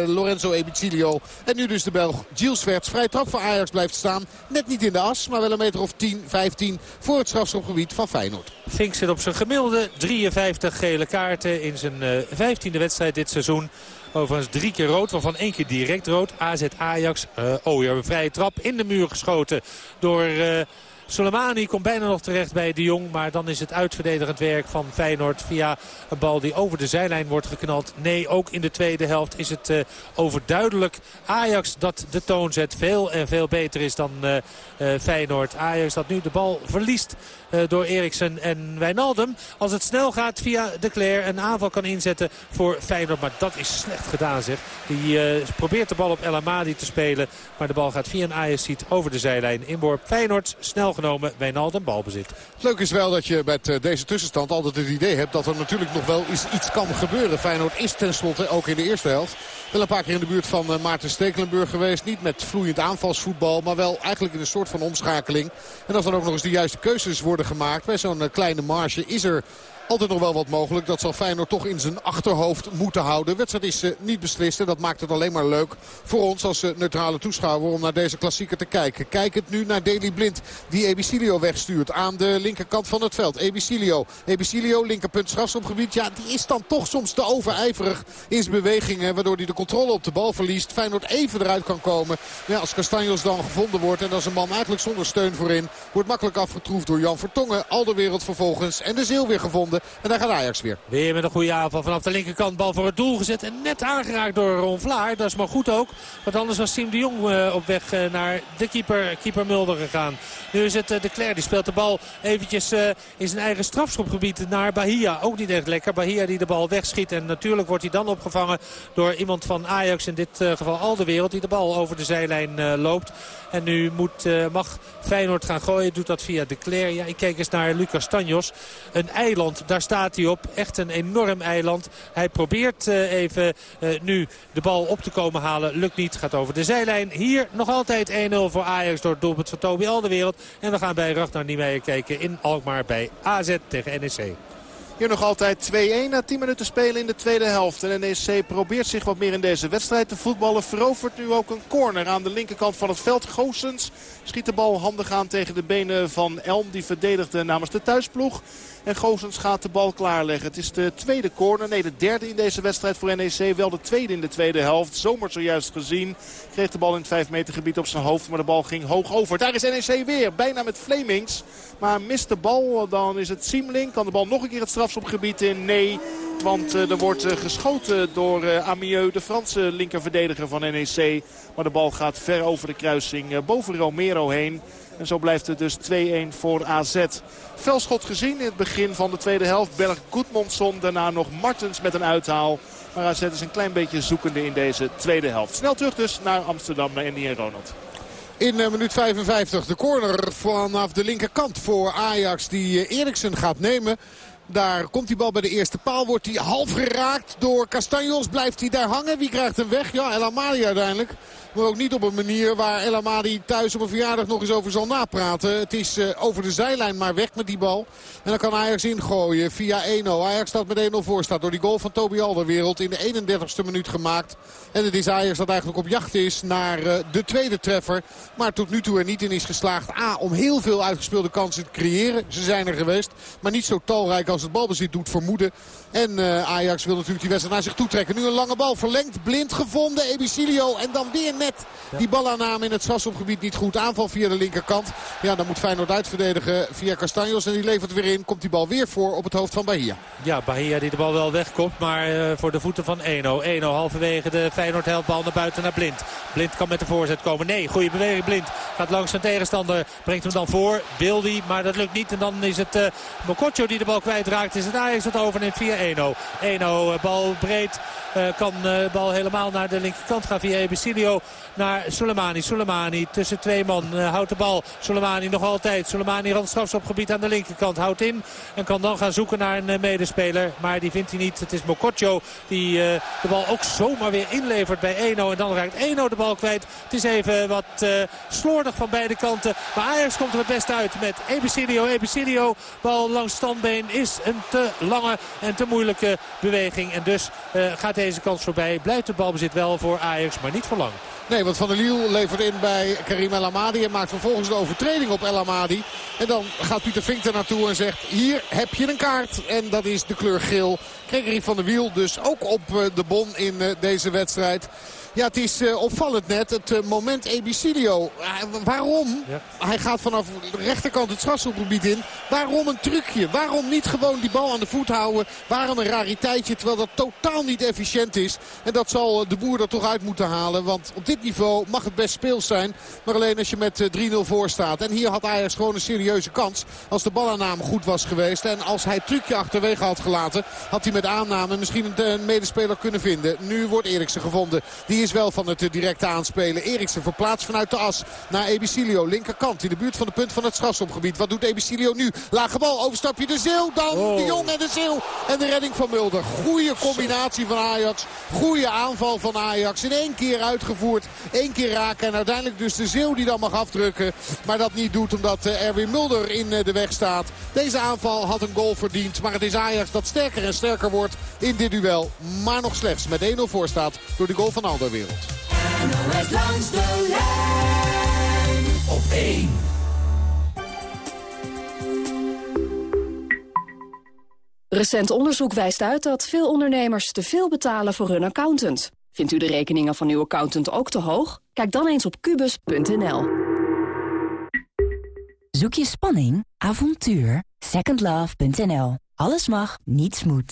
D: Lorenzo Ebicilio. En nu dus de Belg Gilles Swerts. Vrij trap voor Ajax blijft staan. Net niet in de as, maar wel een meter of 10, 15 voor het strafschopgebied van Feyenoord.
E: Fink zit op zijn gemiddelde 53 gele kaarten in zijn uh, 15e wedstrijd dit seizoen. Overigens drie keer rood, waarvan één keer direct rood. AZ Ajax, uh, oh ja, een vrije trap in de muur geschoten door... Uh, Soleimani komt bijna nog terecht bij de Jong. Maar dan is het uitverdedigend werk van Feyenoord via een bal die over de zijlijn wordt geknald. Nee, ook in de tweede helft is het uh, overduidelijk Ajax dat de toon zet. Veel en veel beter is dan uh, uh, Feyenoord. Ajax dat nu de bal verliest door Eriksen en Wijnaldum. Als het snel gaat via de Cler een aanval kan inzetten voor Feyenoord. Maar dat is slecht gedaan zeg. Die probeert de bal op El Amadi te spelen. Maar de bal gaat via een Ajax over de zijlijn. Inworp Feyenoord snel genomen. Wijnaldum balbezit.
D: Het leuke is wel dat je met eh, deze tussenstand altijd het idee hebt dat er natuurlijk nog wel iets, kan gebeuren. Feyenoord is tenslotte ook in de eerste helft wel een paar keer in de buurt van eh, Maarten Stekelenburg geweest. Niet met vloeiend aanvalsvoetbal, maar wel eigenlijk in een soort van omschakeling. En als dan ook nog eens de juiste keuzes worden gemaakt bij zo'n eh, kleine marge is er altijd nog wel wat mogelijk. Dat zal Feyenoord toch in zijn achterhoofd moeten houden. De wedstrijd is uh, niet beslist en dat maakt het alleen maar leuk voor ons als uh, neutrale toeschouwer om naar deze klassieker te kijken. Kijk het nu naar Deli Blind die Ebicilio wegstuurt aan de linkerkant van het veld. Ebicilio, Ebicilio linkerpunt strafschopgebied. Ja, die is dan toch soms te overijverig in zijn bewegingen waardoor hij de controle op de bal verliest. Feyenoord even eruit kan komen. Als Castanjos dan gevonden wordt en is een man eigenlijk zonder steun voorin. Wordt makkelijk afgetroefd door Jan Vertongen. Al de wereld vervolgens en de Zeel weer gevonden. En daar gaat Ajax weer.
E: Weer met een goede aanval vanaf de linkerkant. Bal voor het doel gezet. En net aangeraakt door Ron Vlaar. Dat is maar goed ook. Want anders was Siem de Jong uh, op weg uh, naar de keeper, keeper Mulder gegaan. Nu is het uh, de Cler. Die speelt de bal eventjes in zijn eigen strafschopgebied naar Bahia. Ook niet echt lekker. Bahia die de bal wegschiet. En natuurlijk wordt hij dan opgevangen door iemand van Ajax. In dit geval al de wereld. Die de bal over de zijlijn loopt. En nu moet, mag Feyenoord gaan gooien. Doet dat via de Cler. Ja, ik kijk eens naar Lucas Tanjos. Een eiland daar staat hij op. Echt een enorm eiland. Hij probeert uh, even uh, nu de bal op te komen halen. Lukt niet. Gaat over de zijlijn. Hier nog altijd 1-0 voor Ajax door het doelpunt van Toby Alderwereld. En we gaan bij Ragnar Niemeyer kijken in Alkmaar bij AZ tegen NEC.
C: Hier nog altijd 2-1 na 10 minuten spelen in de tweede helft. En NEC probeert zich wat meer in deze wedstrijd te voetballen. Verovert nu ook een corner aan de linkerkant van het veld. Goossens schiet de bal handig aan tegen de benen van Elm. Die verdedigde namens de thuisploeg. En Goosens gaat de bal klaarleggen. Het is de tweede corner. Nee, de derde in deze wedstrijd voor NEC. Wel de tweede in de tweede helft. Zomer zojuist gezien. Kreeg de bal in het 5 meter gebied op zijn hoofd. Maar de bal ging hoog over. Daar is NEC weer. Bijna met Flemings. Maar mist de bal. Dan is het Siemling. Kan de bal nog een keer het strafschopgebied in? Nee. Want eh, er wordt eh, geschoten door uh, Amieux, de Franse linkerverdediger van NEC. Maar de bal gaat ver over de kruising boven Romero heen. En zo blijft het dus 2-1 voor AZ. Velschot gezien in het begin van de tweede helft. Berg Goedmondson, daarna nog Martens met een uithaal. Maar AZ is een klein beetje zoekende in deze tweede helft. Snel terug dus naar Amsterdam, naar Andy Ronald.
D: In minuut 55 de corner vanaf de linkerkant voor Ajax die Eriksen gaat nemen. Daar komt die bal bij de eerste paal. Wordt hij half geraakt door Castanjos. Blijft hij daar hangen? Wie krijgt hem weg? Ja, El Amadi uiteindelijk. Maar ook niet op een manier waar El Amadi thuis op een verjaardag nog eens over zal napraten. Het is uh, over de zijlijn maar weg met die bal. En dan kan Ajax ingooien via 1-0. Ajax staat met 1-0 voor staat door die goal van Toby Alderwereld in de 31ste minuut gemaakt. En het is Ajax dat eigenlijk op jacht is naar uh, de tweede treffer. Maar tot nu toe er niet in is geslaagd. A, om heel veel uitgespeelde kansen te creëren. Ze zijn er geweest. Maar niet zo talrijk als het balbezit doet vermoeden. En uh, Ajax wil natuurlijk die wedstrijd naar zich toe trekken. Nu een lange bal verlengd. Blind gevonden. Ebicilio. En dan weer net die balaanname in het strafschopgebied niet goed. Aanval via de linkerkant. Ja, dan moet Feyenoord uitverdedigen via Castanjos. En die levert weer in. Komt die bal weer voor op het hoofd van Bahia.
E: Ja, Bahia die de bal wel wegkomt. Maar uh, voor de voeten van 1-0. 1-0 halverwege de Feyenoord helpt bal naar buiten naar Blind. Blind kan met de voorzet komen. Nee, goede beweging Blind. Gaat langs zijn tegenstander. Brengt hem dan voor. Wil die, maar dat lukt niet. En dan is het uh, Mokotjo die de bal kwijtraakt. Is het Ajax dat overneemt via 1-0. 1-0 bal breed. Uh, kan de bal helemaal naar de linkerkant gaan via Ebicilio naar Soleimani. Soleimani tussen twee man uh, houdt de bal. Soleimani nog altijd. Soleimani rand strafschopgebied aan de linkerkant. Houdt in en kan dan gaan zoeken naar een medespeler. Maar die vindt hij niet. Het is Mokotjo die de bal ook zomaar weer inlevert bij Eno. En dan raakt Eno de bal kwijt. Het is even wat slordig van beide kanten. Maar Ajax komt er het best uit met Ebicilio. Ebicilio, bal langs standbeen is een te lange en te moeilijke beweging. En dus gaat deze kans voorbij. Blijft de balbezit wel voor Ajax, maar niet voor lang.
D: Nee, want Van der Liel levert in bij Karim El Amadi. En maakt vervolgens de overtreding op El Amadi. En dan gaat Pieter Vink er naartoe en zegt... hier heb je een kaart. En dat is de kleur geel. Gregory van der Wiel dus ook op de bon in deze wedstrijd. Ja, het is uh, opvallend net. Het uh, moment Ebicilio. Uh, waarom? Ja. Hij gaat vanaf de rechterkant het strafschopgebied in. Waarom een trucje? Waarom niet gewoon die bal aan de voet houden? Waarom een rariteitje? Terwijl dat totaal niet efficiënt is. En dat zal de boer er toch uit moeten halen. Want op dit niveau mag het best speels zijn. Maar alleen als je met 3-0 voor staat. En hier had Ajax gewoon een serieuze kans. Als de balaanname goed was geweest. En als hij het trucje achterwege had gelaten. Had hij met aanname misschien een medespeler kunnen vinden. Nu wordt Eriksen gevonden. Die is wel van het directe aanspelen. Eriksen verplaatst vanuit de as naar Ebicilio. Linkerkant in de buurt van de punt van het strafschopgebied. Wat doet Ebicilio nu? Lage bal, overstapje de Zeeuw. Dan oh. de Jong en de Zeeuw. En de redding van Mulder. Goede combinatie van Ajax. Goede aanval van Ajax. In één keer uitgevoerd. Eén keer raken. En uiteindelijk dus de Zeeuw die dan mag afdrukken. Maar dat niet doet omdat Erwin Mulder in de weg staat. Deze aanval had een goal verdiend. Maar het is Ajax dat sterker en sterker wordt in dit duel. Maar nog slechts met 1-0 voor staat door de goal van Alderwereld.
L: NOS langs de lijn op 1.
M: Recent onderzoek wijst uit dat veel ondernemers te veel betalen voor hun accountant. Vindt u de rekeningen van uw accountant ook te hoog? Kijk dan eens op kubus.nl.
N: Zoek je spanning, avontuur? Secondlove.nl. Alles mag, niets moet.